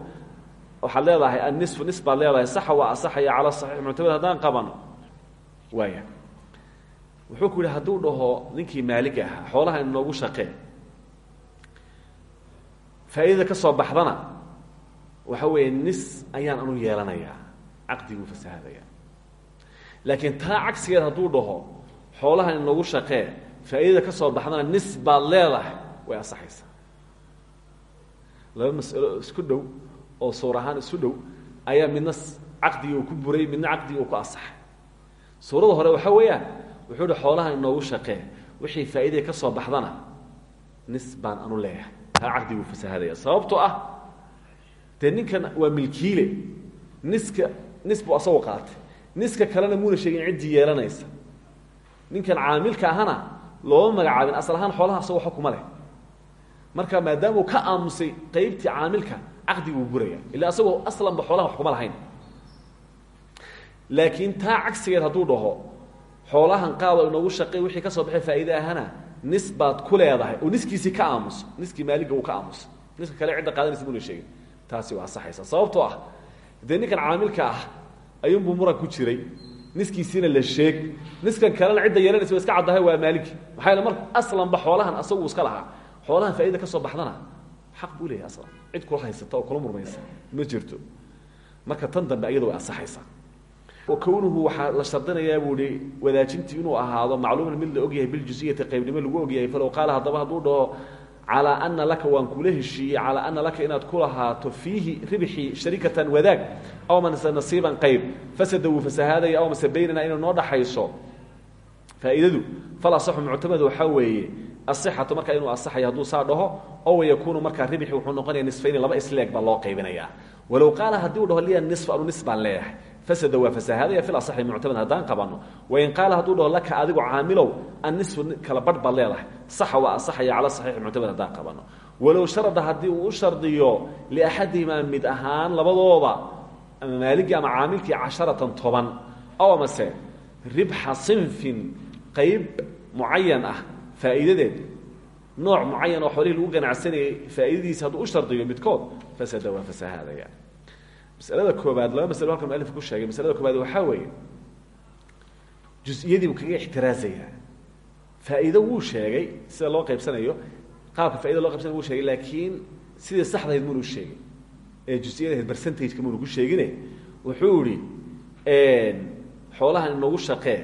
waxaad leedahay anniصfu nis baad leedahay saxa waa asaxaya cala saxiix muctamad haddaan qabano waaya wuxuu ku yidhi hadduu dhaho ninkii ahaa xoolaha inoogu shaqee faa'iidada ka soo baxdana waxa weeye nis ayaan anu yeelanayaa caqdiguu fasahadaya laakiin taa cagsigeed hadduu dhaho xoolaha inoogu shaqee faa'iidada ka soo baxdana nis baad leedahay way asaxaysaa laba mas'alo isku dhow oo suur ahaan isu ayaa midna caqdigii uu ku buray midna caqdigii uu ku asaxay suurada hore waxa weeyaan wuxuu hi xoolaha inoogu shaqee wixii faa'iidaya ka soo baxdana nis baan anu leeyahay. Taa caqdiguu fasahadaya sababtoo ah dee ninkan waa milkiile niska nis buu qaatay niska kalena muuna sheegin ciddii yeelanaysa. Ninkan caamilka ahana looma magacaabin asal ahaan xoolaha asagoo xa kuma leh. Marka maadaama uu ka aamusay qaybtii caamilka caqdiguu buraya illa asagoo aslanba xoolaha wax kuma lahayn. Laakiin taa cagsigeed hadduu dhaho xoolahan qaado inoogu shaqey wixii ka soo baxay faa'iide ahana nis baad ku leedahay. Oo niskiisii ka aamuso niskii maaliga uu ka aamuso. Niska kale cidda qaadanaysa muna sheegin. Taasi waa asaxaysa sababtoo ah dee caamilka ah ayuunbuu muran ku jiray. Niskiisiina la sheeg. Niskan kalena cidda yeelanaysa wa iska caddahay waa maaligi maxaa yaele mar aslanba xoolahan asagu iska lahaa. Xoolahan faaida ka soo baxdana. Xaq buu leeyahay aslan. Cid kula haysata oo kula murmaysa ma jirto. Marka tan dambe iyada way asaxaysaa wkownuhu waxaa la shardinayaa buu ihi wadaajintii inuu ahaado macluuman mid la ogyahay biljusiyati qaybnimo lagu ogyahay falow qaala haddaba hadduu dhaho calaa ana laka waan kula heshiiyey calaa ana laka inaad ku lahaato fiihi ribxii sharikatan wadaag aw mase nasiiban qayb fasada wuu fasahaadaya aw mase baynana inay noo dhaxayso. Faa'iidadu fal asaxu muctamad waxaa weeye asixatu markaa inuu asaxayo hadduu saa dhaho oo yakuunu markaa ribxi wuxuu noqonaya nisfayni laba isleeg baa loo qaybinayaa. Walow qaala haddii u dhaho liya nisf anu nis baan fasada waa fasahaadaya fil asaxi muctamad haddaan qabano wain qaala hadduu dhaho laka adigu caamilow annisfu kala barh baad leedahay saxa waa asaxaya cala saxiixi muctamad haddaan qabano walow sharada haddii uu u shardiyo liaxadihimaa mid ahaan labadooda ama maaligii ama caamilkii casharatan toban aw amase ribxa sinfin qayb mucayan ah faa'iidadeed nooc mucayan oo xoolihii lagu ganacsanayay faa'iidadiisa hadduu u shardiyo midkood fasada waa fasahaadaya masalada koobaad laba masalo halkan mualif ku sheegay masalada koobaad waxaa weeye jus-iyadii kaga ixtiraazayaa faa'iido wuu sheegay sida loo qaybsanayo qaabka faida loo qaybsanayo wuu sheegay laakiin sidii saxdahayd munu sheegin ee jus-iyadahayd percentageka munu ku sheegine wuxuu ihi xoolahan inoogu shaqee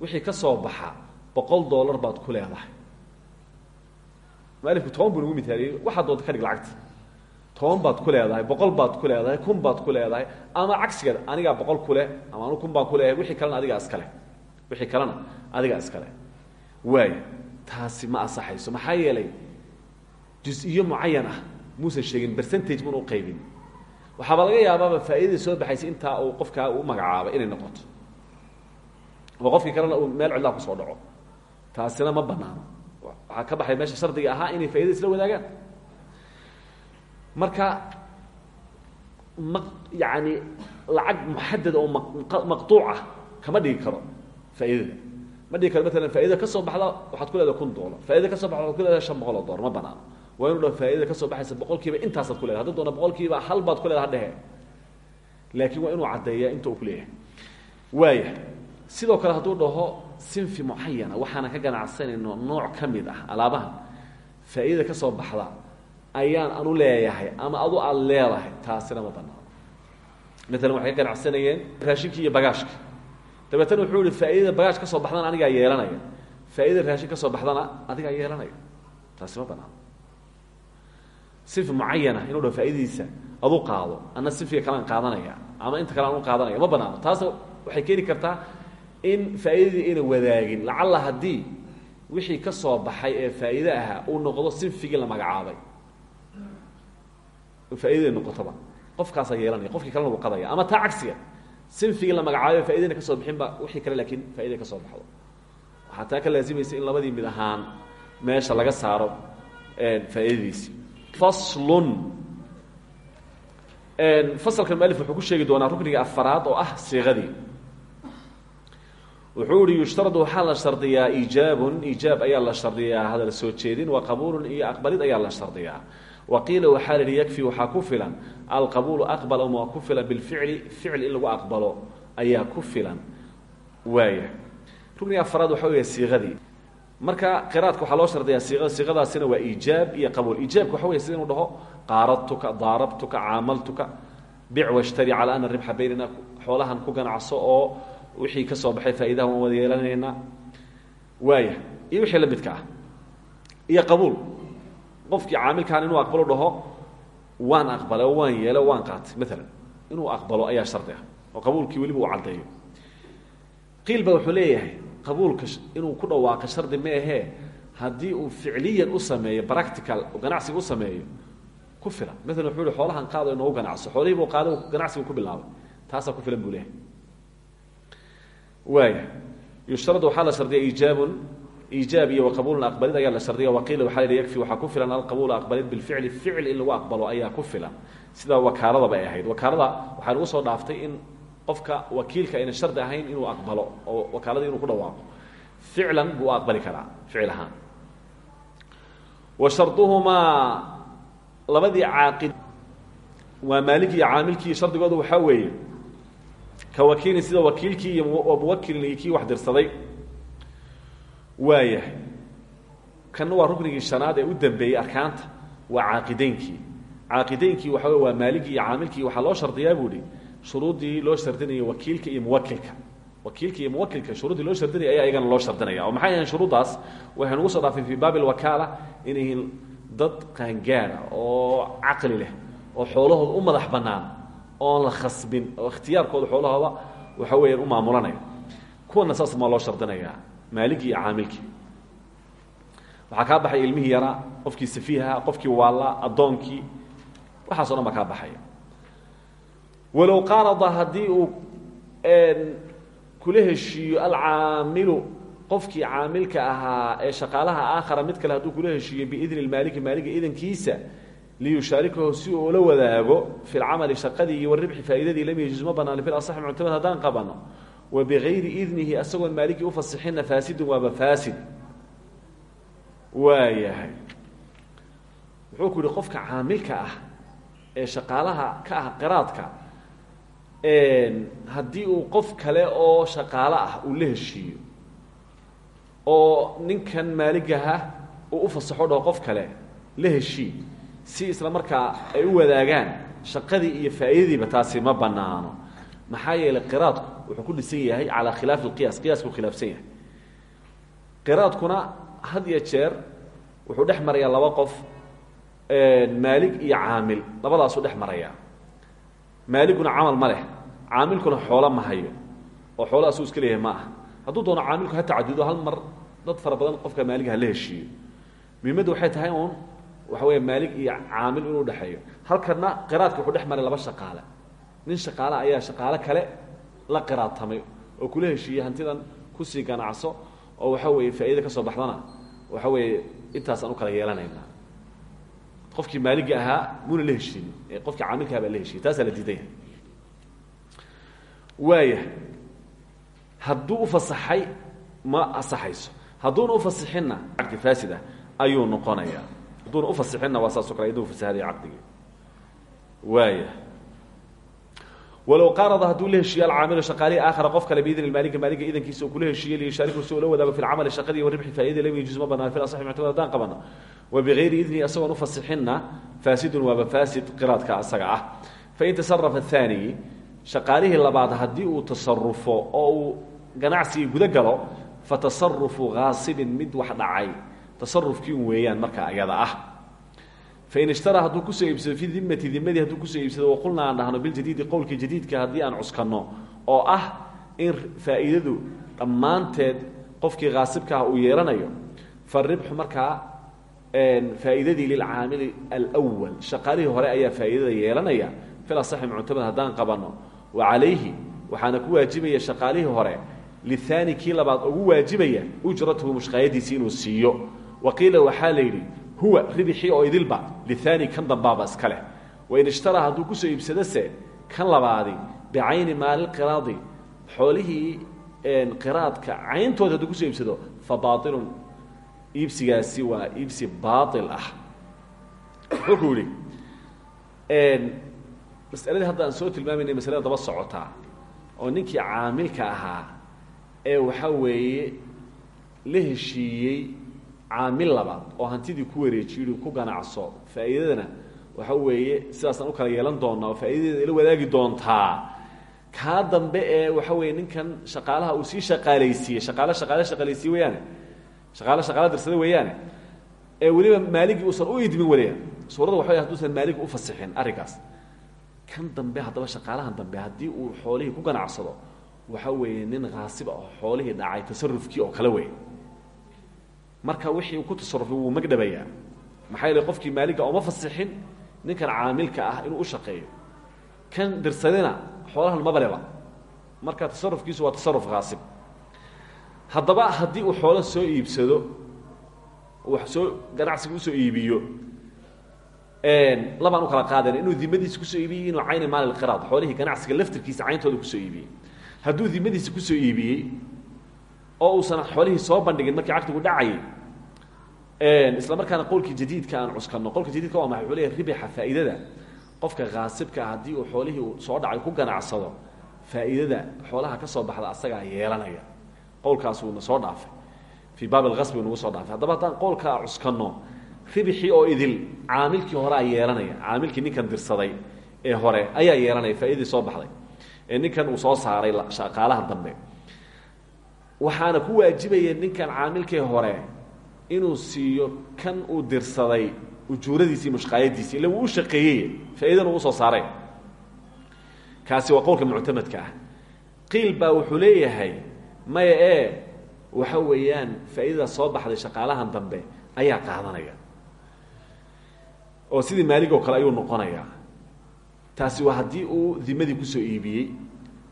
wixii ka soo baxa boqol dollar baad ku leedahay mualifku toban buu nagu mitaaliyey waxaa doonta ka dhig lacagta toban baad ku leedahay boqol baad ku leedahay kun baad ku leedahay ama cagsigeed anigaa boqol ku leh ama anu kun baan ku leeyahay wixii kalena adigaa iskale wixii kalena adigaa iskale waaya taasi ma asaxayso maxaa yeelay jus-iyo mucayan ah muusan sheegin percentage muna u qaybin. Waxaaba laga yaabaaba soo baxaysay intaa uu qofkaa u magacaabay inay noqoto. Oo qofkii kalena uu meel cidlaa ku soo dhaco. Taasina ma banaano waxaa ka baxay meesha shardiga ahaa inay faidada isla wadaagaan marka ma yani lacag muxadad oo maqtuuc ah kama dhigi karo faa'iidada. Ma dhigi karo maalan faaidada ka soo waxaad ku leedahay kun dollar. Faaidada ka so baxda ku leedahay shan boqol oo dollar ma banaano waa inu dha faaidada ka soo baxaysa boqol kiiba intaasaad ku leedahay. Hadii doona boqol kiiba hal baad ku leedaha dhehe laakiin waa inuu caddeeya inta uu ku leeyahay. Waaya sidoo kale hadduu dhaho sinfi mucayana waxaana ka ganacsanayno nooc ka mid ah alaabahan. Faa'iidada ka soo ayaan anu leeyahay ama adu aad leedahay taasina ma banaano maalan waxay ka ganacsanayeen raashinkii iyo bagaashka. Dabeetana wuxuu ihi faaidada bagaash ka soo baxdana anigaa yeelanaya. Faaidada raashin ka soo baxdana adigaa yeelanaya. Taasi ma banaano sinfi mucayana inuu dhaho faaidadiisa adu qaado ana sinfiga kalaan qaadanaya ama inta kale anu qaadanaya ma banaano taasna waxay keeni kartaa in faa'iidadii ayna wadaagin. Lacalla haddii wixii ka soo baxay ee faa'iide ahaa uu noqdo sinfigii la magacaabay faaidada noqotoba qofkaasaa yeelanaya qofkii kalena uu qadaya. Ama taa cagsiga. Sinfigii la magacaayo faidana ka soo bixinba wixii kale laakiin faaida ka soo baxdo. Waxaa taa ka laazimaysa in labadii mid ahaan meesha laga saaro faaidadiisi faslun. Fasalkan mualif wuxuu ku sheegi doonaa rukniga afaraad oo ah siiqadii wuxuu ihi yushtaradu waxaa la shardiyaa iijaabun iijaab ayaa la shardiyaa hadal soo jeedin. Wa qabuulun iyo aqbalid ayaa la shardiyaa wa qiila waxaa la yihi yakfi waxaa ku filan alqabuulu aqbal uma ku filan bilficli ficli in lagu aqbalo ayaa ku filan. Waaya rukniga afaraad waxa weya siiqadii marka qiraadka waxaa loo shardiyaa siiqada siiqadaasina waa iijaab iyo qabuul. Iijaabka waxa wey sida inuu dhaho qaaradtuka daarabtuka caamaltuka bic washtari calaa ana ribxa baynana xoolahan ku ganacso oo wixii ka soo baxay faa'idaha waan wada yeelanaynaa. Waaya iyo wixii la midka ah iyo qabuul qofkii caamilkaan inuu aqbalo dhaho waan aqbalay oo waan yeelay o waan qaatay. Maalan inuu aqbalo ayaa shardi ah oo qabuulkii weliba uu caddeeyo. Qiil ba wuxuu leeyahay inuu ku dhawaaqo shardi ma ahee haddii uu ficliyan u sameeyo practical ganacsiga u sameeyo ku filan maalan wuxuu xoolahan qaado inoogu ganacso. Xoolihii buu qaaday ganacsigu ku bilaabay. Taasaa ku filan buu leeyahay. Waaya yushtarad waxaa la shardiya iijaab iyo waqabuulun aqbalid ayaa la shardiya waqiila waxaa la yakfi waxaa ku filan alqabuul aqbalid bilficli filan sida wakaaladaba ay ahayd wakaalada waxaa lagu soo dhaaftay in qofka wakiilka ayna shardi ahayn inuu aqbalo oo wakaaladii inuu ku dhawaaqo ficlan buu aqbali karaa ficil wa sharduhumaa labadii caaqid waa maaligii iyo caamilkii shardigooda waxaa weeye ka wakiilin sida wakiilkii iyo muwakilin iyo wax dirsaday waayahay. Kanna waa ruknigii shanaad ee u dambeeyey arkaanta waa caaqideynkii caaqideynkii waxa waa maaligii iyo caamilkii waxaa loo shardiyaa buu ihi shuruuddii loo shardinayay wakiilka iyo muwakilka wakiilka iyo muwakilka shuruuddii loo shardinaya ayaa iyagana loo shardinaya. Oo maxay yahaen shuruuddaas? Waxay nugu soo dhaafay fii baabi alwakaala inay yihiin dad qaangaara oo caqli leh oo xoolahooda u madax bannaan oon la khasbin oo ikhtiyaarkooda xoolahooda waxa weeyaan u maamulanaya. Kuwana saas maa loo shardinayaa maaligii iyo caamilkii waxaa kaa baxaya ilmihii yaraa qofkii safiihaha qofkii waallaa addoonkii waxaaso dhan baa kaa baxaya walow qaanada haddii uu kula heshiiyo qofkii caamilka ahaa ee shaqaalaha aakhara mid kale hadduu kula heshiiyo biidni lmaaliki maaliga idankiisa liyushaarikahu si uu la wadaago fi lcamali shaqadii iyo waribxi faa'iidadii lam yajuuz ma banaani fi asaxi muctamad haddaan qabano wa bigayri idnihi asagoon maaligii ufasixinna faasidun waaba faasid. Waayahay. Wuxuu ku yihi qofka caamilka ah ee shaqaalaha ka ah qiraadka haddii uu qof kale oo shaqaalo ah uu la heshiiyo oo ninkan maaligaha uu u fasaxo dhaho qof kale la heshii si isla markaa ay u wadaagaan shaqadii iyo faa'iidadiiba taasi ma banaano maxaa yeelay qiraadku wuxuu ku dhisan yahay calaa khilaafi lqiyaas qiyaasku khilaafsan yahay. Qiraadkuna had iyo jeer wuxuu dhex marayaa laba qof maalig iyo caamil. Labadaasuu dhex maraya maaliguna camal ma leh. Caamilkuna xoolo oo xoolo asuu iska leeyahay ma aha. Hadduu doono caamilku ha tacadudo hal mar dad fara badan qofka maaliga ha la heshiiyo. Muhimaddu waxay tahay uun waxa weya maalig iyo caamil inuu dhexeeyo. Halkana qiraadka wuxuu dhex laba shaqaale nin shaqaale ayaa shaqaale kale la qiraadtamay oo kula heshiiyey hantidan ku sii ganacso oo waxa weeye faa'iida ka soo baxdana waxa weeye intaasaan u kala yeelanaynaa. Qofkii maaligii ahaa muuna la heshiinin ee qofkii caamilka aha baa la heshiyey taasaa la diidan yahay. Waaya hadduu ufasaxay ma asaxayso. Hadduuna ufasixinna caqdi faasid ah ayuu noqonayaa. Hadduuna ufasixinna waa saasoo kale iduu fasahaday caqdigii. Waaya walow qaarada hadduu la heshiiyo alcaamilu shaqaalihi aakhara qof kale biidni maalika maaliga idankiisa kula heshiiyey liyushaariku si uu la wadaago fi lcamali shaqadii ribxi faa'ida lam yajuuz ma banaan fi asaxi muctamad haddaan qabano wa bigayri idnihi asagoon ufasixinna faasidun waaba faasid qiraadka asaga ah fain tasarafa ahaaniyi shaqaalihii labaad haddii uu tasarufo oo uu ganacsigii guda galo fatasarufu haasibin mid wax dhacay tasarufkii weeyaan markaa ayada ah fain ishtaraa hadduu ku soo iibsado fi dimati dimadii hadduu ku soo iibsado waqulna aan dhahno biljadiidi qowlkii jadiidka haddii aan cuskanno oo ah in faa'iidadu dhammaanteed qofkii haasibka ah uu yeelanayo faribxu markaa faa'iidadii lilcaamili alwal shaqaalihii hore ayaa faa'iidada yeelanaya fil asaxi muctamad haddaan qabanno wa calayhi waxaana ku waajibaya shaqaalihii hore lihaani kii labaad ugu waajibaya ujratuhu mushqaayadiisi inuu siiyo wa qiila waxaa la yidhi huwa ribixii oo idilba lihaani kan dambaaba iska leh wain ishtaraa hadduu ku soo iibsadose kan labaadi bicayni maalilqiraadi xoolihii qiraadka cayntooda hadduu ku soo iibsado fa baailun iibsigaasi waa iibsi baail ah wuxuu ku yidhi masaladii hadda aan soo tilmaamayna masalada daba socotaa oo ninkii caamilka ahaa ee waxaa weeye la heshiiyey caamil labaad oo hantidii ku wareejiyi ku ganacso faa'iidadana waxa weeye sidaasaan u kala yeelan doonaa oo ila wadaagi doontaa. Kaa dambe ee waxa weeye ninkan shaqaalaha uu sii shaqaalaysiiyey shaqaale shaqaale shaqaalaysiye weeyaane shaqaale shaqaale dirsada weeyaane ee weliba maaligii uusan u idmin waliya suuradda waxa wey haduusan maaligi u fasixin arrinkaas. Kan dambe haddaba shaqaalahan dambe haddii uu xoolihii ku ganacsado waxa weeye nin khaasib ah oo xoolihii dhacay tasarufkii oo kale wey marka wixii uu ku tasarufay wuu magdhabayaa maxaa yeele qofkii maaliga uma fasixin ninkan caamilka ah inuu u shaqeeyo. Kan dirsadina xoolahan mabaleba marka tasarufkiisu waa tasaruf khaasib haddaba haddii uu xoolo soo iibsado soo ganacsiga u soo iibiyo labaan u kala qaadayna inuu dimadiisa ku soo iibiyey inuu cayni maal qiraad xoolihii ganacsiga laftirkiisa cayntooda ku soo iibiyey hadduu dimadiisa ku soo iibiyey oo uusan xoolihii soo bandhigin markii caqdigu dhacayay isla markaana qowlkii jadiidka aan cuskano qolka jadiidka waa maxay? Wuxuu leeyahy ribixa faa'iidada. Qofka khaasibka haddii uu xoolihii soo dhacay ku ganacsado faa'iidada xoolaha ka soo baxda asagaa yeelanaya. Qowlkaas wuuna soo dhaafay. Fii baab alkasbi nagu soo dhaafay. Haddaba haddaan qowlkaa cuskano ribixii oo idil caamilkii hore a yeelanaya. Caamilkii ninkan dirsaday ee hore ayaa yeelanaya faaidadii soo baxday. Ee ninkan uu soo saaray shaqaalaha dambe. Waxaana ku waajibaya ninkan caamilkii hore inuu siiyo kan uu dirsaday ujuuradiisii mushqaayadiisii illa wuu u shaqeeyey faa'iidana uu u soo saaray. Kaasi waa qowlka muctamadka ah. Qiil baa wuxuu leeyahay maya ee waxa weeyaan faa'iidada soo baxday shaqaalahan dambe ayaa qaadanaya. Oo sidii maaligoo kale ayuu noqonayaa taasi waa haddii uu dimadii ku soo iibiyey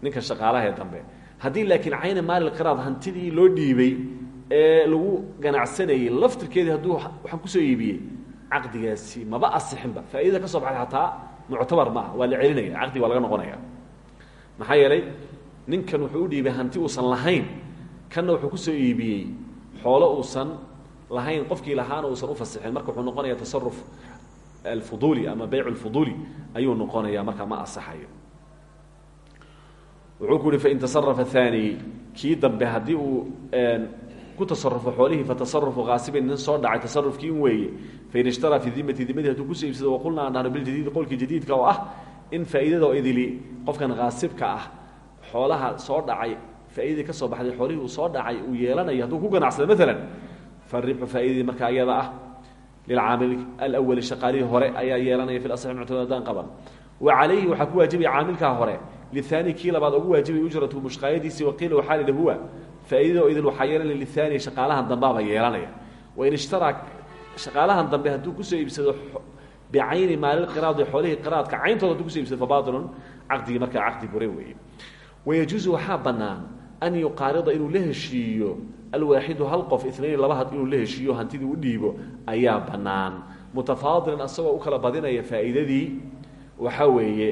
ninka shaqaalaha ee dambe. Haddii laakiin cayna maalilqiraad hantidii loo dhiibay ee lagu ganacsanayey laftirkeedii hadduu waxaan ku soo iibiyey caqdigaasi maba asixinba. Faaidada ka soo baxday hataa muctabar ma ah waa la celinaya caqdiga waa laga noqonaya. Maxaa yeelay ninkan wuxuu u dhiibay hanti uusan lahayn kanna wuxuu ku soo iibiyey xoolo uusan lahayn qofkii lahaana uusan ufasixin marka wuxuu noqonaya tasaruf alfuduli ama bayc lfuduli ayuu noqonaya marka ma asaxayo. Wuxuu ku yihi fain tasarafa aani kii dambe haddii uu ku tasarufo xoolihii fatasarufu kaasibin nin soo dhacay tasarufkii in weeye fain ishtaraa fi dimati dimadii hadduu ku soo iibsado waqulna aan dhahno biljadiidi qowlkii jadiidka oo ah in faa'iidada oo idili qofkan kaasibka ah xoolaha soo dhacay faaidadii ka soo baxday xoolihii uu soo dhacay uu yeelanayo hadduu ku ganacsado maalan faribxu faaidadii markaa iyada ah. Lilcaamil alawali shaqaalihii hore ayaa yeelanaya fi asaxi muctamad haddaan qaban. Wa calayhi waxaa ku waajibaya caamilkaa hore lihaani kii labaad ugu waajibay ujratu mushqaayadiisii waqiila waxaa lihi huwa faa'iidada oo idin waxaa yeelanaya lihaani shaqaalahan dambaaba yeelanaya. Wain ishtaraa shaqaalahan dambe hadduu ku soo iibsado bicayni maalilqiraadi xoolihii qiraadka cayntooda hadduu kuso iibsado fabaatilun caqdigii markaa caqdi bure weeye. Wayajuusu waxaa bannaan an yuqaarida inuu la heshiiyo alwaaxidu hal qof inayn laba inuu la heshiiyo hantidii u dhiibo ayaa bannaan. Mutafaadilan asagoo u kala badinaya faa'iidadii waxaa weeye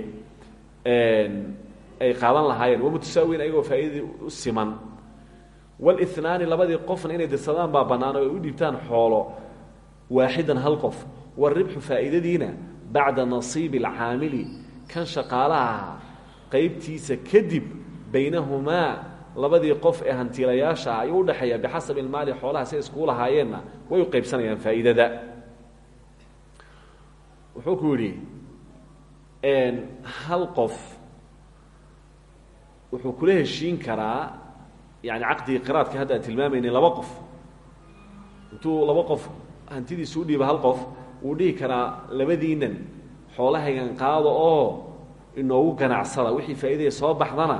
ay qaadan lahaayeen. Wamutasaawiin ayagoo faa'iidadii u siman wاlinaani labadii qofna inay dirsadaan baa bannaan oo ay u dhiibtaan xoolo waaxidan hal qof. Waribxu faa'iidadiina bacda nasiibi اlcaamili kan shaqaalaha qaybtiisa kadib baynahumaa labadii qof ee hantiilayaasha ah ayuu udhexeeya bixasabi ilmaali xoolaha si ay iskugu lahaayeenna way u qaybsanayaan faa'iidada wuxuu ku yidhi hal qof wuxuu kula heshiin karaa yani caqdigii qiraadka hadda aan tilmaamaynay laba qof intuu laba qof hantidiisa u dhiiba hal qof wuu dhihi karaa labadiinan xoolahaygan qaado oo inoogu ganacsada wixii faa'iidaya soo baxdana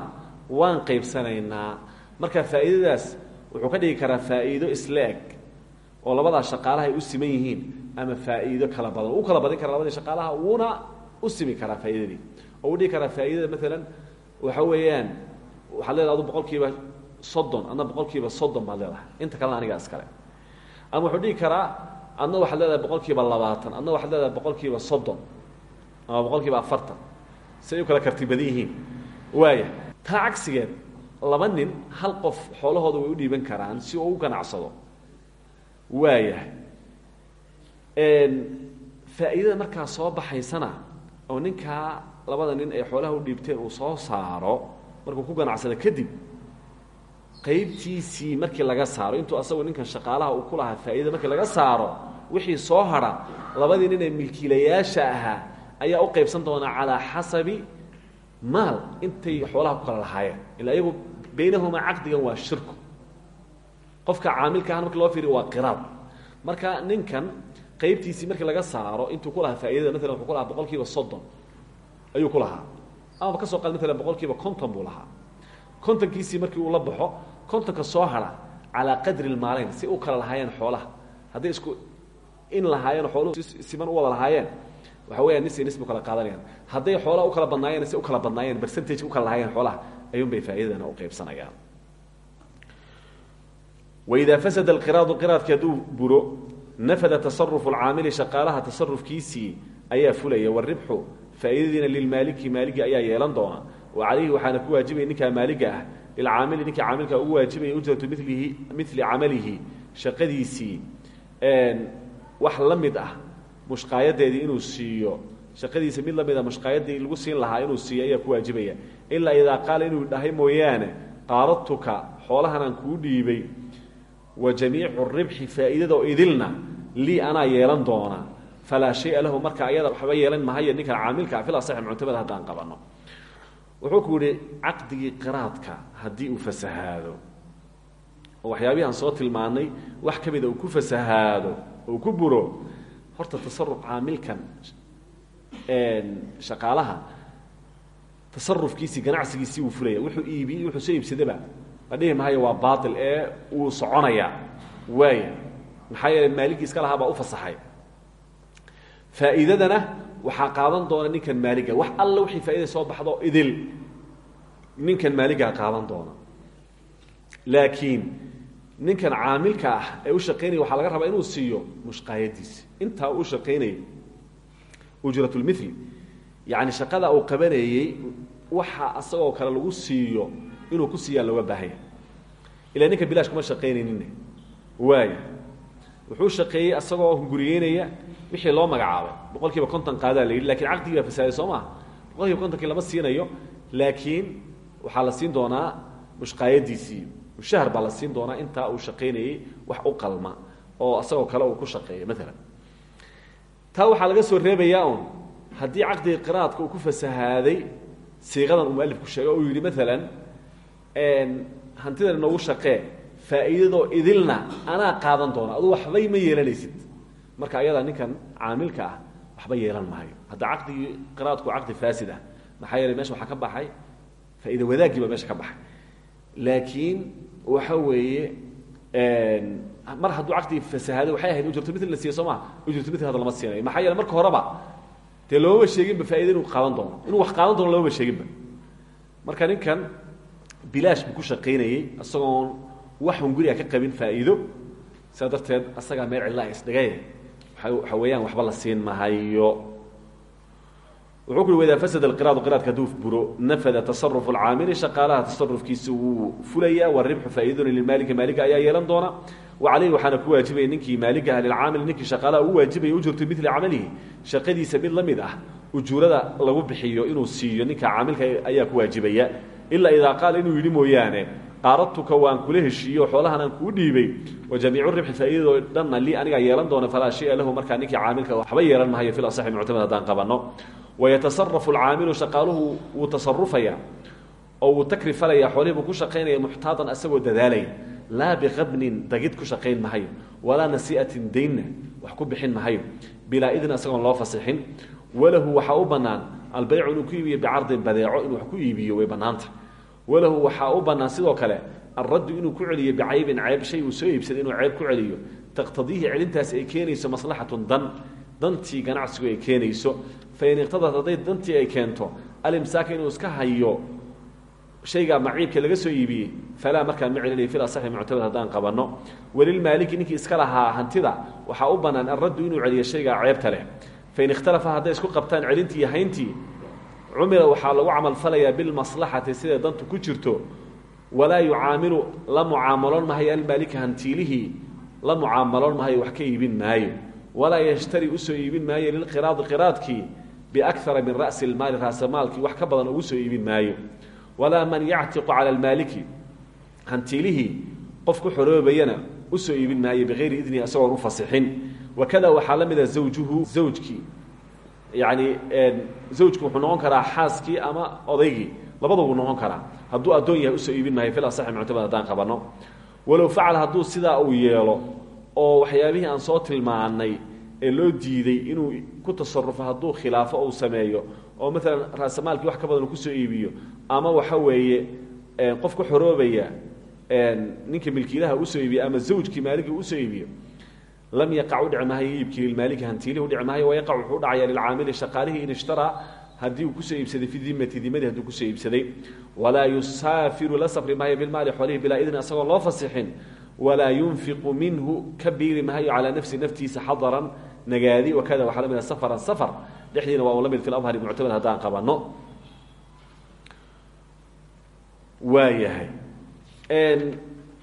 waan qaybsanaynaa marka faa'iidadaas wuxuu ka dhigi karaa faa'iido isla oo labadaa shaqaalaha u siman yihiin ama faa'iido kala badan u kala badin kara labadii shaqaalaha wuuna u simi karaa faa'iidadii oo u dhigi karaa faa'iidada maalan waxa weeyaan waxaad kiiba soddon adna boqol kiiba soddon baad leedahay. Inta kalena aniga iskale ama wuxuu dhihi karaa adna waxaad leedahay boqol kiiba labaatan adna waxaad leedahay boqol kiiba soddon ama boqol kiiba afartan. Si ay u kala karti yihiin. Waaya taa laba nin hal qof xoolahooda way u dhiiban karaan si uu u ganacsado. Waaya faa'iidada markaa soo baxaysana oo ninkaa labada nin ay xoolaha u dhiibteen uu soo saaro markuu ku ganacsado kadib qaybtiisii markii laga saaro intuu asagu ninkan shaqaalaha uu ku lahaa faa'iidada markii laga saaro wixii soo hadha labadii nin ee milkiilayaasha ahaa ayaa u qaybsan doonaa calaa xasabi maal intay xoolaha ku kala lahaayeen. Ilaa iyagu baynahumaa caqdigan waa shirku. Qofka caamilka ahna marki loo fiiriyo waa qiraad marka ninkan qaybtiisii markii laga saaro intuu ku lahaa faaidada maalan wuxuu ku lahaa boqol kiiba soddon ayuu ku lahaa. Amaba ka soo qaad maalan boqol kiiba konton buu lahaa. Kontonkiisii markii uu la baxo kontonka soo hara calaa qadri lmaaleyn si u kala lahaayeen xoolaha. Hadday isku in lahaayeen xooluhu siman u wada lahaayeen waxa weya nis bu kala qaadanayaan. Hadday xoolaha u kala badnaayeen si u kala badnaayeen percentage u kala lahaayeen xoolaha ayuun bay faaidadana u qaybsanayaan. Waidaa fasada alqiraadu qiraadki hadduu buro nafada tasarufu alcaamili shaqaalaha tasarufkiisii ayaa fulaya. Waribxu faa'iidadiina lilmaaliki maaligi ayaa yeelan doona. Wa calayhi waxaana ku waajibaya ninkaa maaliga ah lilcaamili ninkii caamilka ugu waajibaya ujratu milihi mili camalihi shaqadiisii wax la mid ah mushqaayadeedii inuu siiyo shaqadiisa mid la mid a mushqaayadii lagu siin lahaa inuu siiyo ayaa ku waajibaya ilaa idaa qaala inuu dhahay mooyaane qaaradtuka xoolahanaan kuu dhiibay wa jamiicu ribxi faa'iidadoo idilna lii anaa yeelan doona falaa shaya lahu marka ayada waxba yeelan mahayo ninkan caamilkaa fil asaxi muctamada haddaan qabanno wuxuu ku yihi caqdigii qiraadka haddii uu fasahaado. Oo waxyaabihii aan soo tilmaanay wax ka mida uu ku fasahaado oo ku buro. Horta tasaruf caamilkan shaqaalaha tasarufkiisii ganacsigiisii wuu fulaya wuxuu iibi wuxuu soo iibsadaba. La dhihi mahayo waa baail ee wuu soconayaa waaya maxaa yeeley maaligii iska lahaa baa u fasaxay. Faa'iidadana waxaa qaadan doona ninkan maaliga. Wax alla wixii faa'ida soo baxdo idil. Ninkan maaligaa qaadan doona. Laakiin ninkan caamilka ah ee u shaqaynaya waxaa laga rabaa inuu siiyo mushqaayadiisi intaa u shaqaynayay ujratulmithli yacni shaqada uu qabanayey waxa asagoo kale lagu siiyo inuu ku siiyaa looga baahanya ilaa ninka bilaash kuma shaqaynayninne. Waaya wuxuu shaqeeyey asagoo hunguriyeynaya wixii loo magacaabay. Boqol kiiba konton la yidhi laakiin caqdigii baa fasaaday soo maha boqol kiiba kontonkii siinayo laakiin waxaa la siin doonaa mushqaayadiisii mushahar baa la siin doonaa intaa uu shaqaynayey wax u qalma oo asagoo kale uu ku shaqeeyo maalan taa waxaa laga soo reebayaa un haddii caqdiga qiraadka ku fasahaaday siiqadan uu mualifku sheegay uu yidhi maalan hantidan inoogu shaqee faa'iidadoo idilna anaa qaadan doona adu waxbay ma yeelanaysid marka ayadaa ninkan caamilka ah waxba yeelan maayo. Hadda caqdigii qiraadku caqdi faasid ah. Maxaa yeeley meesha ka baxay faa'iida wadaagii baa meesha ka baxay. Laakiin waxa weeye mar hadduu caqdigii fasahaado waxay ahayd ujurtu mitl la siiye soo maa ujurtu mitl hadda lama siinayo. Maxaa yeele marka horeba dee loomama sheeginba faaida inuu qaadan doono. Inuu wax qaadan doono loomama sheeginba. Marka ninkan bilaash buu ku shaqaynayey isagoon wax hunguriga ka qabin faa'iido. Sidaa darteed asagaa meel cidlaha isdhigaye waxa waxba la siin mahayo. Wuxuu ku uhi waidaa fasada alqiraadu qiraadka hadduu buro nafada tasarufu alcaamili shaqaalaha tasarufkiisa wuu fulayaa waribxu faa'iiduna lilmaaliki maaliga ayaa yeelan doona. Wa calayhi waxaana ku waajibaya ninkii maaliga ah lilcaamil ninkii shaqaalaha ugu waajibaya ujurtu mili camalihi. Shaqadiisa mid la ah lagu bixiyo inuu siiyo ninka caamilka ayaa ku waajibaya. Ilaa idaa qaal inuu yidhi mooyaane qaaradtuka waan kula heshiiyo xoolahan aan kuu dhiibay wa jamiicu ribxi faa'iidadoo dhanna lii anigaa yeelan doona falaa shaya lahu markaa ninkii caamilka waxba yeelan mahayo fil asaxi muctamad haddaan qabanno wayatasarafu alcaamilu shaqaaluhu wuu tasarufaya oo wuu takrifalaya xoolihii buu ku shaqaynaya muxtaadan asagoo dadaalaya laa biqabnin dagid ku shaqayn mahayo walaa nasii'atin daynna wax ku bixin mahayo bilaa idin asagoon loo fasixin walahu waxaa u bannaan albeycu inuu ku iibiyo bicardin badeeco inuu wax ku iibiyo way bannaanta walahu waxaa u bannaan sidoo kale alraddu inuu ku celiyo bicaybin ceeb shay uu soo iibsaday inuu ceeb ku celiyo taqtadiihi celintaasi ay keenayso maslaxatun dan dantii ganacsigu ay keenayso. Fain iqtadad hadday dantii ay keento alimsaaka inuu iska hayo shaygaa maciibka laga soo iibiyey falaa markaa ma celinaya fil asaxi muctamad haddaan qabanno walilmaaliki ninkii iska lahaa hantida waxaa u bannaan alraddu inuu celiyo shaygaa ceebta leh fain ikhtalafa hadday isku qabtaan celintii hayntii cumila waxaa lagu camalfalayaa bilmaslaxati siday dantu ku jirto walaa yucaamilu la mucaamaloon mahayo almaalika hantiilihii la mucaamaloon mahayo wax ka iibin maayo walaa yashtari u soo iibin maayo lilqiraadi qiraadkii biakara min ra'si lmaali raasamaalkii wax ka badan ugu soo iibin maayo. Walaa man yactiqu cala almaaliki hantiilihii qof ku xoroobayana u soo iibin maayo bikayri idnihi isagoon u fasixin. Wakada waxaa la mida zawjuhu zawjkii yani zawjku wuxuu noqon karaa xaaskii ama odaygii. Labadabuu noqon karaa. Hadduu addoon yahay u soo iibin maayo fil asaxi muctamad haddaan qabanno. Walow facala hadduu sidaa uu yeelo oo waxyaabihii aan soo tilmaanay ee loo diiday inuu ku tasarufo hadduu khilaafo uu sameeyo oo maalan raasamaalkii wax ka badan uu ku soo iibiyo ama waxa weeye qof ku xoroobaya ninka milkiilaha u soo iibiyo ama zawjkii maaligii u soo iibiyo lam yaqac udhici maayo iibkii lilmaaliki hantiilihi udhici maayo wayaqac wuxuu udhacaya lilcaamili shaqaalihii in ishtaraa haddii uu ku soo iibsaday fi dimati dimadii hadduu ku soo iibsaday. La safri maayo bilmaali xoolihi bilaa idin asagoo loo fasixin. Walaa yunfiqu minhu ka biiri maayo calaa nafsi naftiisa xadaran nagaadi wakada waxaa la mida safaran safar. Dhexdiina waa un la mid fi labhari muctamad haddaan qabanno. Waayahay.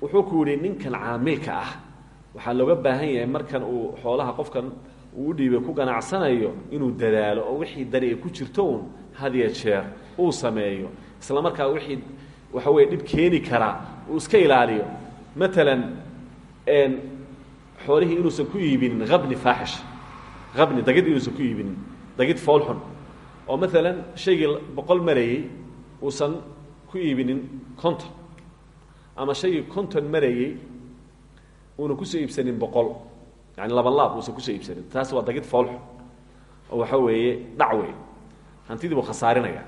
Wuxuu ku yihi ninkan caamilka ah waxaa looga baahan yahay markan uu xoolaha qofkan uu u dhiibay ku ganacsanayo inuu dadaalo oo wixii dani ku jirto uun hadiya jeer uu sameeyo. Isla markaa wixii waxa weye dhib keeni karaa uu iska ilaaliyo. Maalan xoolihii inuusan ku iibinin habni faaxish habni dagid inuusan ku iibinin dagid foolxun oo maalan shaygii boqol marayey uusan ku iibinin conton ama shaygii conton marayey una ku soo iibsanin boqol. Yani laban laab uusan ku soo iibsanin. Taas waa dagid foolxun oo waxa weeye dhac wey hantidii buu khasaarinaya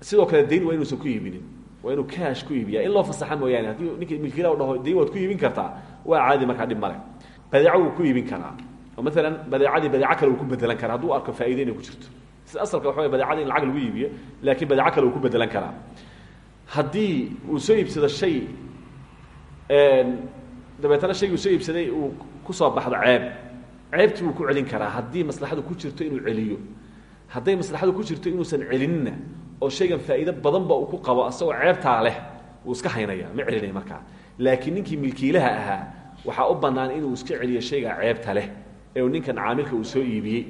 sidoo kale dayn waa inuusan ku iibinin. Waa inuu cash ku iibiya in loo fasaxa mooyaane haddii ninkii milkiila dhaho dayn waad ku iibin kartaa. Waa caadi markaa dhib male badeeco wuu ku iibin karaa. Oo maalan badeecadii badeeco kale uu ku bedelan karaa. Hadduu arko faa'iida inay ku jirto. Sida asalka waxa wey badeecada in lacag lagu iibiyo laakiin badeeco kale uu ku bedelan karaa. Haddii uu soo iibsado shay dabeetana shaygii uu soo iibsaday uu ku soo baxdo ceeb. Ceebtii wuu ku celin karaa haddii maslaxadu ku jirto inuu celiyo. Hadday maslaxadu ku jirto inuusan celinina oo shaygan faa'iido badanba uu ku qabo asagoo ceebtaa leh wuu iska haynaya ma celinaya markaa. Laakiin ninkii milkiilaha ahaa waxaa u bannaan inuu iska celiyo shayga ceebta leh ee uu ninkan caamilka uu soo iibiyey.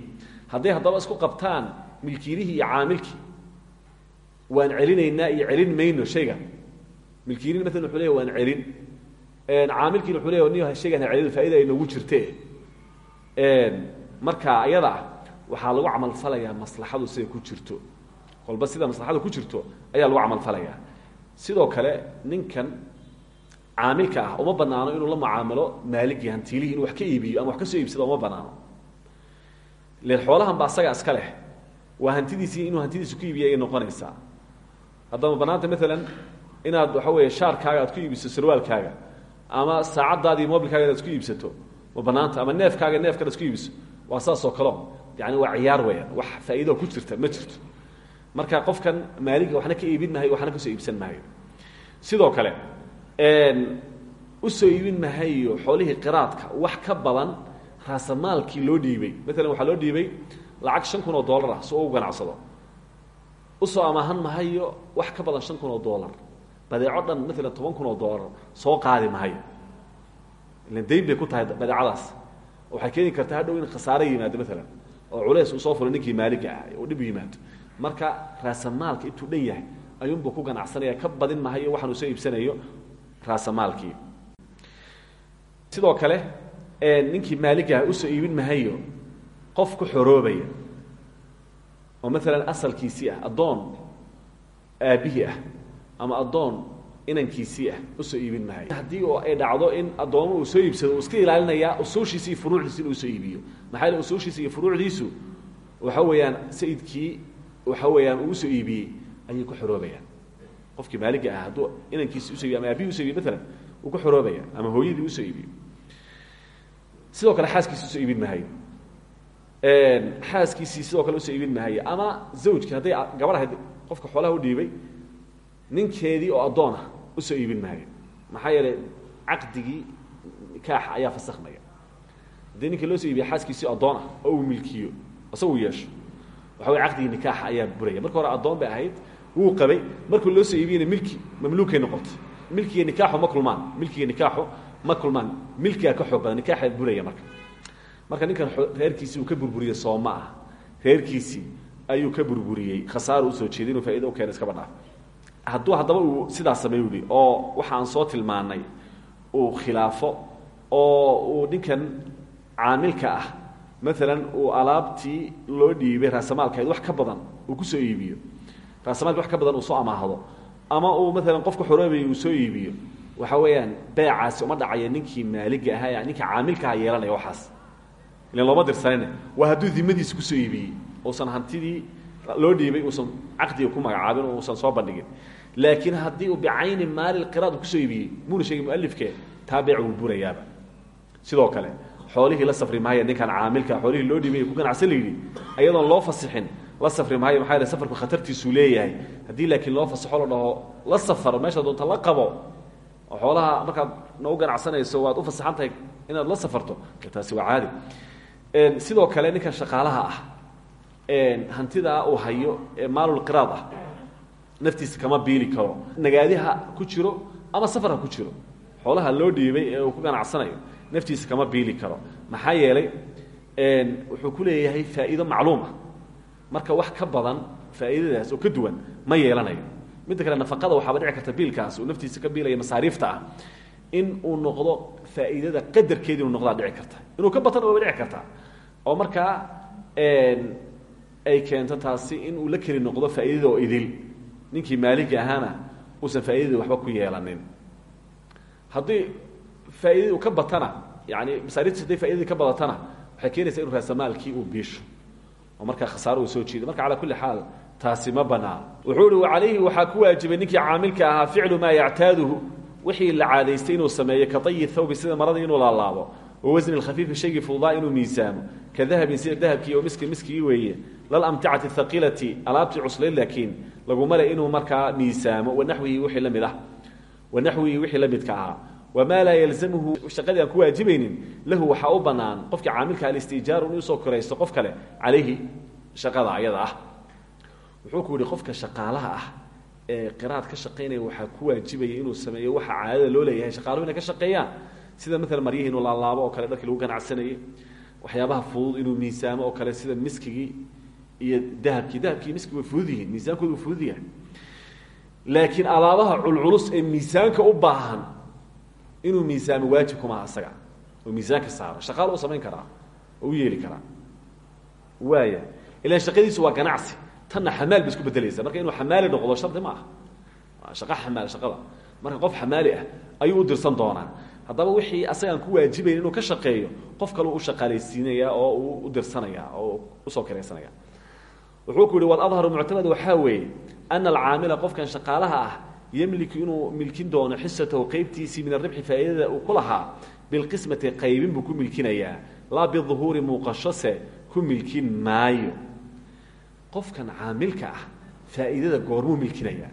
Hadday haddaba isku qabtaan milkiilihii iyo caamilkii waan celinaynaa iyo celin mayno shaygan milkiilin maalan wuxuu waan celin caamilkiina wuxuu leeya ni shaygan ha celin faa'ida ay noogu jirte marka ayada ah waxaa lagu camalfalayaa maslaxadu siday ku jirto. Kolba sida maslaxadu ku jirto ayaa lagu camalfalayaa sidoo kale ninkan caamilka ah uma banaano inuu la mucaamalo maaligii hantiilihii inuu wax ka iibiyo ama wax ka soo iibsado uma banaano. Len xoolahan ba asaga iska leh. Waa hantidiisii inuu hantidiisu ku iibiya ayay noqonaysaa. Haddaba banaanta maalan inaad waxa weeye shaarkaaga aad ku iibiso sarwaalkaaga ama saacaddaadii mobilkaaga inaad isku iibsato ma banaanta ama neefkaaga neefkan isku iibiso waa saasoo kaleo yani waa ciyaar weeyaan wax faa'iidoo ku jirta ma jirto. Marka qofkan maaliga waxna ka iibin maayo waxna ka soo iibsan maayo. Sidoo kale u soo iibin mahayo xoolihii qiraadka wax ka badan raasamaalkii loo dhiibay. Maalan waxaa loo dhiibay lacag shan kun oo dollar ah si u ganacsado. Usoo amaahan mahayo wax ka badan shan kun oo dollar badeeco dhan maalan toban kun oo dollar soo qaadi mahayo ilan dayn bay ku tahay badeecadaas. Waxay keeni kartaa hadhow in khasaare yimaado maalan oo culays uu soo furo ninkii maaliga ah oo dhib yimaado. Marka raasamaalka intuu dhan yahay ayuunbuu ku ganacsanaya ka badin mahayo waxaan soo iibsanayo raasamaalkii sidoo kale ninkii maaligaah u soo iibin mahayo qof ku xoroobaya oo maalan asalkiisii ah addoon ah ama addoon inankiisii ah u soo iibin mahayo haddii oo ay dhacdo in addoomo uu soo iibsado uu iska ilaalinayaa usuushiisi iyo furuucdiisi soo iibiyo. Maxaa iyo furuucdiisu waxa weeyaan sayidkii waxa weeyaan uu u soo iibiyey ayay ku xoroobayaan qofkii maaliga ah hadduu inankiisi u soo iibiy ama aabihii u soo iibiy maalan wuu ku xoroobaya ama hooyadii u soo iibiyo sidoo kale xaaskiisi u soo iibin mahayo xaaskiisii sidoo kale u soo iibin mahayo ama zawjkii hadday gabar ahayd qofka xoolaha u dhiibay ninkeedii oo addoon ah u soo iibin maayo maxaa yeelay caqdigii nikaaxa ayaa fasakhmaya. Haddii ninkii loo soo iibiya xaaskiisii addoon ah oo uu milkiyo isagu yeesho waxa wey caqdigii nikaaxa ayaa buraya. Marka hore addoon bay ahayd wuu qabay. Markuu loo soo iibiyena milki mamluukay noqotay. Milkiga nikaaxu ma kulmaan. Milkiga nikaaxu ma kulmaan. Milkigaa ka xoog badan nikaaxa buraya marka. Marka ninkan reerkiisii uu ka burburiyey soo ma ah reerkiisii ayuu ka burburiyey. Khasaaro u soo jeeday inuu faa'ido u keena iskaba dhaaf hadduu haddaba uu sidaas sameeyu yihi oo waxa soo tilmaanay uu khilaafo oo uu ninkan caamilka ah maalan uu alaabtii loo dhiibay raasamaalkahayd wax ka badan uu ku soo iibiyo raasamaalki wax ka badan uu soo amaahdo ama uu maalan qofka xoroobayay uu soo iibiyo waxa weeyaan beecaasi uma dhacaya ninkii maaliga ahaa ninkii caamilka aha yeelanaya waxaas. Ilan looma dirsanayna waa hadduu dimadiisa ku soo iibiyey uusan hantidii loo dhiibay uusan caqdiga ku magacaabin uusan soo bandhigin laakiin haddii uu bicayni maali qiraad ku soo iibiyey muuna sheegin mualifke taa beec sidoo kale xoolihii la safri maayo ninkan caamilka xoolihii loo dhiibay ku ganacsan la yidhi ayadoon loo fasixin la safri maayo maxaa yele safarku khatartiisuu leeyahay. Haddii laakiin loo fasaxo la dhaho la safaro meesha doonta la qabo oo xoolaha markaad nagu ganacsanayso waad u fasaxan inaad la safarto taasi waa caadi. Sidoo kale ninkan shaqaalaha ah hantidaa uu hayo ee maalulqiraad ah naftiisa kama biili karo. Nagaadiha ku jiro ama safar ha ku jiro. Xoolaha loo dhiibay ee ku ganacsanayo naftiisa kama biili karo. Maxaa yeelay wuxuu ku leeyahay faa'iido macluuma marka wax ka badan faa'iidadaas oo ka duwan ma yeelanayo. Midda kale nafaqada waxaaba dhici karta biilkaas uu naftiisa ka biilaya masaariifta ah. In uu noqdo faa'iidada qadarkeedi inuu noqdaa dhici karta. Inuu ka batana waaba dhici kartaa oo markaa ay keento taasi in uu la keli noqdo faa'iidada idil ninkii maaliga ahaana uusan faa'iidadii waxba ku yeelanin. Haddii faa'iidadii uu ka batana yani masaariiftiis hadday fa'idadii ka badatana waxay keenaysaa inu raasamaalkii uu biisho. Oo markaa khasaaro uu soo jeedo marka calaa kulli xaal taasi ma banaan. Wuxuu uhi calayhi waxaa ku waajibay ninkii caamilka ahaa ficlu maa yactaaduhu. Wixii la caadaystay inuu sameeyo ka dayi thawbi sida maradii inuu laalaabo wa wasni lkhafiifi shaygii fududaa inuu miisaamo ka dahabin sida dahabkii oo miski miskigii weeye lalamticati haqilati alaabtii cuslayd laakiin laguma le inuu markaa miisaamo wanaxwihi wixii la mid ah wanaxwihi wixii la midka ahaa wamaa laa yalzamuhu shaqadii aan ku waajibaynin lahu waxaa u banaan qofkii caamilka alistijaaru inuu u soo koraysto qof kale calayhi shaqada ayada ah wuxuu ku yihi qofka shaqaalaha ah ee qiraad ka shaqaynaya waxaa ku waajibaya inuu sameeyo waxa caadada loo leeyahay shaqaaluhu inay ka shaqeeyaan sida maalan maryihii inuu laalaabo oo kale dharkii lagu ganacsanayay waxyaabaha fudud inuu miisaamo oo kale sida miskigii iyo dahabkii. Dahabkii miskigi way fudud yihiin miisaankoodu uu laakiin alaabaha culculus ee miisaanka u baahan inuu miisaamo waajib kumaha isaga oo miisaanka saaro shaqaal u samayn karaa oo yeeli karaa. Waaya ilan shaqadiisu waa ganacsi. Tanna xamaal isku bedelaysa marka inuu xamaali noqdo shardi ma aha. Shaqa xamaal shaqada. Marka qof xamaali ah ayuu dirsan doonaa haddaba wixii asagaan ku waajibayn inuu ka shaqeeyo qof kale u shaqaalaysiinaya oo uu u dirsanaya oo u soo kiraysanaya wuxuu ku yihi waladharu muctamad waxaa weeye ana alcaamila qofkan shaqaalaha ah yemliku inuu milkin doono xisatahu qeybtiisii min aribxi faa'iidada uu ku lahaa bilqismati qaybin buu ku milkinayaa laa biduhuuri muuqashose ku milkin maayo. Qofkan caamilka ah faa'iidada goormuu milkinayaa.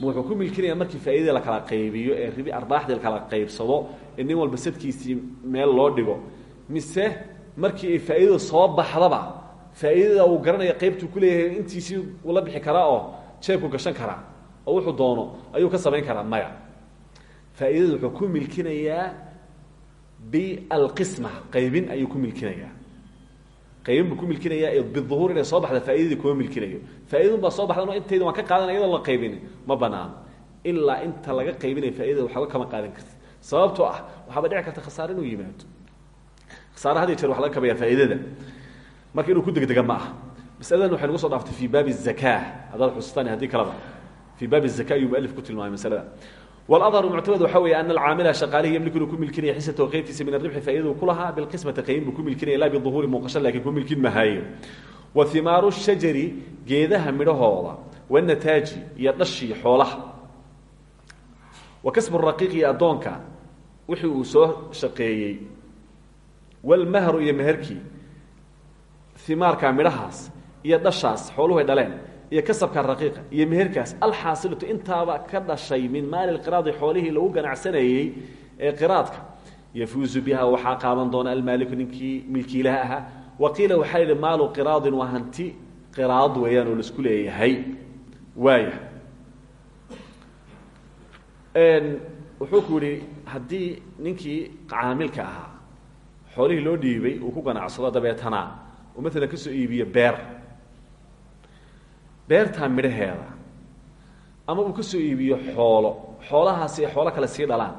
Ma ku milkinaya markii faaidada la kala qaybiyo ee ribi arbaaxdii la kala qaybsado nin walba sadkiisii meel loo dhigo. Mise markii ay faa'iidada soo baxdaba faa'iidada uu garanaya qaybtuu ku leeyahay intiisii uu la bixi karaa oo jeebku gashan karaa oo wuxuu doono ayuu ka samayn karaa maya. Faa'iidada wuxuu ku milkinayaa bialqisma qaybin ayuu ku milkinayaa. Qaybin buu ku milkinayaa ee biduhuur inay soo baxda faaidadii kuma milkinayo. Faaidadun baa soo baxda intayda ka qaadan la qaybinin ma banaano ilaa inta laga qaybinaya faaidada waxba kama qaadan karti sababtoo ah waxaaba dhici karta khasaare inuu yimaado. Khasaare had jeer wax laga kabaya faaidada marka inuu ku degdega ma aha. Masaladan waxay nagu so dhaaftay fii baabi zaka haddaad xusustaan haddii kaleba fii baabi zaka ayuu mualif ku tilmaamay masalada. Wladharu muctamad waxaa weeye ana alcaamila shaqaalihi yamliku inuu ku milkinaya xisatahu qaybtiisa min aribxi faaidadu ku lahaa bilqismati qaybin buu ku milkinaya laa biduhuuri muuqasho lakiin ku milkin mahayo wa himaaru shajari geedaha midhahooda wanataaji iyo dhashii xoolaha. Wa kasbu raqiiqi addoonka wixii uu soo shaqeeyey walmahru iyo meherkii himaarka midhahaas iyo dhashaas xooluhu dhaleen iyo kasabka raqiiqa iyo meherkaas alxaasilatu intaaba ka dhashay min maali lqiraadi xoolihii lagu ganacsanayey ee qiraadka. Yafuuzu biha waxaa qaadan doona almaaliku ninkii milkiilaha ahaa. Wa qiila waxaa yidhi maalu qiraadin waa hanti qiraad weeyaan oo la isku waaya wuxuu ku yihi haddii ninkii caamilka ahaa xoolihii loo dhiibay uu ku ganacsado dabeetana uu maalan ka soo iibiyo beer beertaa midhaheeda ama uu ka soo iibiyo xoolo xoolahaasi ay xoolo kale sii dhalaan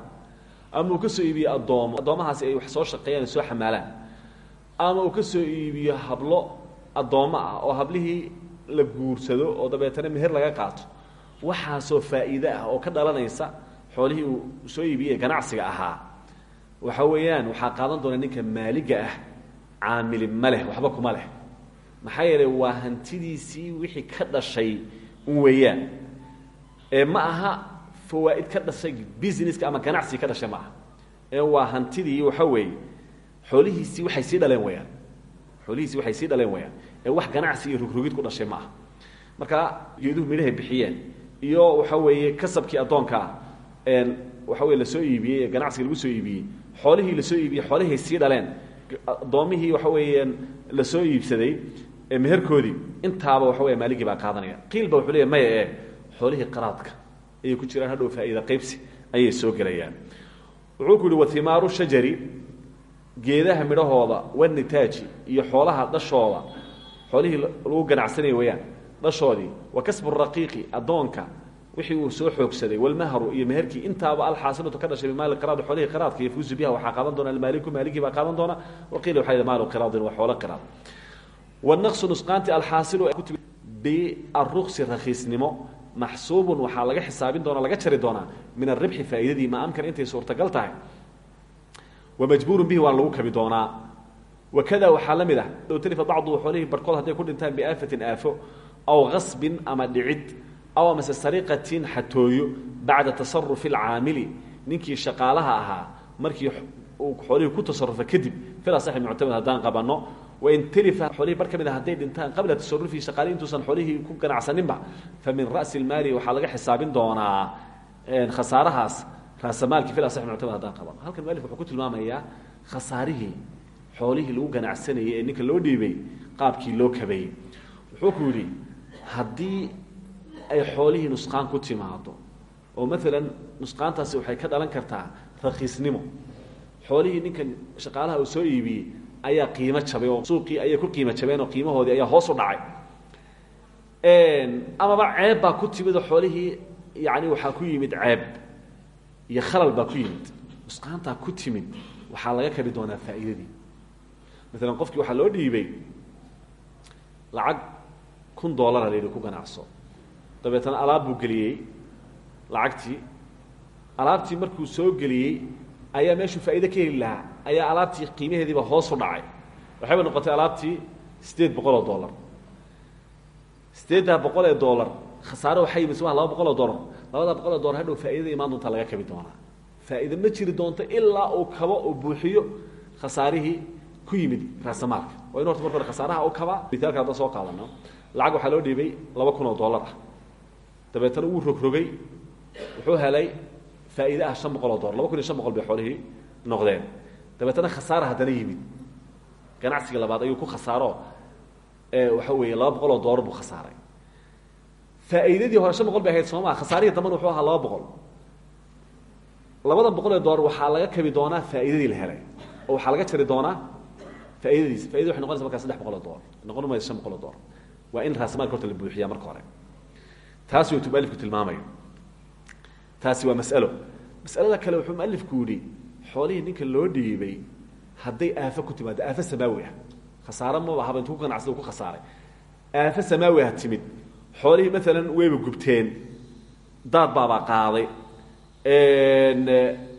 ama uu ka soo iibiyo addoomo addoomahaasi ay wax soo shaqeeyaan ay soo xamaalaan ama uu ka soo iibiyo hablo addoommo ah oo hablihii la guursado oo dabeetana meher laga qaato waxaasoo faa'iide ah oo ka dhalanaysa xoolihii uu soo iibiyey ganacsiga ahaa waxa weeyaan waxaa qaadan doona ninka maaliga ah caamili ma waxba kuma leh. Maxaa yeelay waa hantidiisii wixii ka dhashay un weeyaan. Ee ma aha fawaa'id ka dhashay businesska ama ganacsiga ka dhashay ma aha. Ee waa hantidii waxa weeye xoolihiisii waxay sii dhaleen weyaan xoolihiisii waxay sii dhaleen weyaan ee wax ganacsi iyo rugrugid ku dhashay ma aha. Marka geeduhu midhahay bixiyeen. Iyo waxa weeye kasabkii addoonkaa waxa weye la soo iibiyey ee ganacsiga lagu soo iibiyey. Xoolihii la soo iibiyey xoolihay sii dhaleen. Addoomihii waxa weeyaan la soo iibsaday meherkoodii. Intaaba waxa weya maaligii baa qaadanaya. Qiil ba wuxuu leeya maya ee xoolihii qaraadka ayay ku jiraan hadhow faa'iida qaybsi ayay soo gelayaan. Wuxuu ku yihi wathimaaru shajari geedaha midhahooda wanitaaji iyo xoolaha dhashooda. Xoolihii lagu ganacsanaya weyaan dhashoodii. Wa kasbu raqiiqi addoonka wixii uu soo xoogsaday walmahru iyo meherkii intaaba alxaasilatu ka dhashay bimaali qiraad xoolihii qiraadka yafuuzu biha waxaa qaadan doona almaaliku maaligii baa qaadan doona waqiila waxa maalu qiraadin waa xoolo qiraad. Wanaqsu nusqaanti alxaasilu kutimi biaruqsi rakhiisnimo maxsuubun waxaa laga xisaabin doona laga jari doonaa min aribxi faa'iidadii ma amkan intay suurtagal tahay. Wamajbuuru bihi waa lagu kabi doonaa. Wakada waxaa la mid ah low talifa bacduhu xoolihii barhkood hadday ku dhintaan biaafatin aafo aw qasbin ama dhicid aw amase sariqatin xatooyo bacda tasarufi alcaamili ninkii shaqaalaha ahaa markii uu xoolihii ku tasarrufa kadib fila saxi muctamad haddaan qabanno wain talifa xoolihii bar ka mid a hadday dhintaan qabla tasarufihi shaqaalihi intuusan xoolihii ku ganacsaninba fa min ra'si lmaali waxaa laga xisaabin doonaa khasaarahaas raasamaalkii fil asaxi muctamad haddaan qabanno halkan mualif wuxuu ku tilmaamayaa khasaarihii xoolihii lagu ganacsanayay ee ninka loo dhiibay qaabkii loo kabeeyey wuxuu ku yidhi haddii ay xoolihii nusqaan ku timaado oo maalan nusqaantaasi waxay ka dhalan kartaa rakiisnimo xoolihii ninkan shaqaalaha soo iibiyey ayaa qiimo jabay oo suuqii ayay ku qiimo jabeen oo qiimahoodii ayaa hoos u dhacay. Amaba ceeb baa ku timid oo xoolihii yani ku yimid ceeb iyo khalal baa ku yimid. Nusqaantaa ku timid waxaa laga kabi doonaa faa'iidadii. Maalan qofkii waxaa loo dhiibay lacag kun doolara la ku ganacso dabeetana alaab buu geliyey lacagtii. Alaabtii markuu soo geliyey ayaa meeshuu faa'iide ka heli lahaa. Ayaa alaabtii qiimaheediiba hoos u dhacay. Waxayba noqotay alaabtii oo dollar. Siddeeddaa boqol ee dollar khasaare waxay yimid oo dollar. Labadaa boqol oo dollar hadhow faa'iidada imaan doontaa laga kabi doonaa. Faa'iide ma jiri doonto ilaa uu kabo uu buuxiyo khasaarihii ku yimid raasamaalka waa horta marka hore khasaaraha u kabaa haddaan soo qaadano lacag waxaa loo dhiibay laba kun oo dollar ah dabeetana wuu rogrogay wuxuu helay faa'iide ah shan boqol oo bay xoolihii noqdeen. Dabeetana khasaara haddana yimid. Ganacsiga labaad ayuu ku khasaaro waxa weeye laba boqol buu khasaaray. Faa'iidadii hore shan boqol bay ahayd soo maa khasaarihii wuxuu ahaa laba boqol. Labadan boqol waxaa laga kabi doonaa faa'iidadii la helay oo waxaa laga jari doonaa faaidadiisa faidadi waxay noqonaysa markaa saddex boqol oo dollar noqon waa in raasamaalka horta la buuxiyaa marka hore taasi wuu mualifku tilmaamayo. Taasi waa mas'alo. Mas'alada kale wuxuu mualifku yidhi xoolihii ninka loo dhiibay hadday aafo ku timaado aafo samaawi ah. Khasaare maba intuu ku ganacsada ku khasaaray. Aafo samaawi ah timid. Xoolihii maalan wayba gubteen. Daad baabaa qaaday.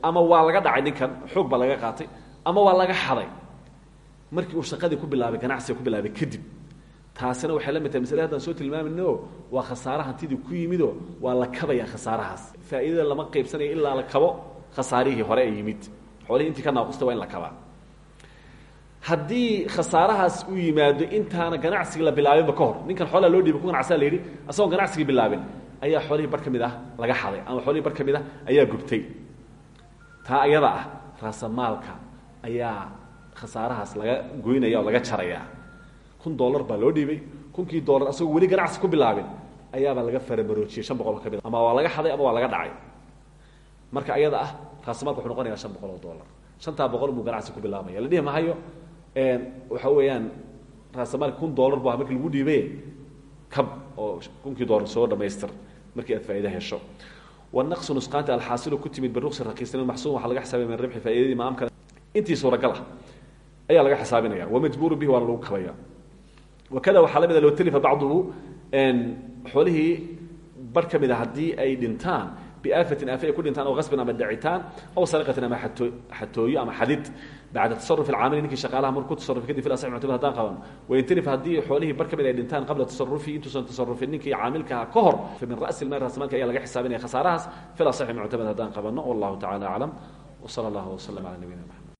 Ama waa laga dhacay ninkan xoog laga qaatay ama waa laga xaday. Markii uu shaqadii ku bilaabay ganacsiga ku bilaabay kadib taasina waxay la mid tahay masle haddaan soo tilmaamayno waa khasaare hantidii ku yimidoo waa la kabaya khasaarahaas. Faa'iidada lama qaybsanayo ilaa la kabo khasaarihii hore ee yimid. Xoolihii intii ka naaqusta waa in la kabaa. Haddii khasaarahaas uu yimaado intaana ganacsigii la bilaabinba ka hor ninkan xoolaa loo dhiibay ku ganacsaa la yidhi asagoon ganacsigii ayaa xoolihii bar ah laga xaday ama xoolihii bar ah ayaa gubtay. Taa ayada ah raasamaalka ayaa khasaarahaas laga goynaya laga jaraya kun dollar baa loo dhiibay kunkii dollar asagoo weli ganacsi ku bilaabin ayaabaa laga faramaroojiyey boqol ka mid ama waa laga xaday ama waa laga dhacay. Marka ayada ah raasamaalka wuxuu noqonayaa shan boqol oo buu ganacsi ku bilaabaya la dhihi mahayo waxa weeyaan raasamaalka kun dollar bu ah markii lagu dhiibay kab oo kunkii dollar soo dhamaystir markii aad faa'iida hesho. Wanaqsu nusqaanta alxaasilu ku timid biruqsi rakiisnimo maxsuum waxaa laga xisaabaya min ribxi faa'iidadii ma amkana intii suuragal ah ayaa laga xisaabinaya wamajbuuru bihi waana lagu kabaya wakada waxaa la mida low talifa bacduhu xoolihii bar ka mid a haddii ay dhintaan biaafatin aafe ay ku dhintaan aw qasbin ama dacitaan aw sariqatin ama atoo xatooyo ama xadid. Bacda tasaruf alcaamili ninkii shaqaalaha markuu tasaruf kadib fil asax muctamad haddaan qaban. Wain talifa haddii xoolihii bar ka mid ay dhintaan qabla tasarufi intuusan tasarufin ninkii caamilkaha ka hor min ra'si lmaal raasamaalka ayaa laga xisaabinaya khasaarahaas fil asaxi muctamad haddaan qabanno. Wallahu tacala aclam wsala allahu wasalam cala nabiyina maxamed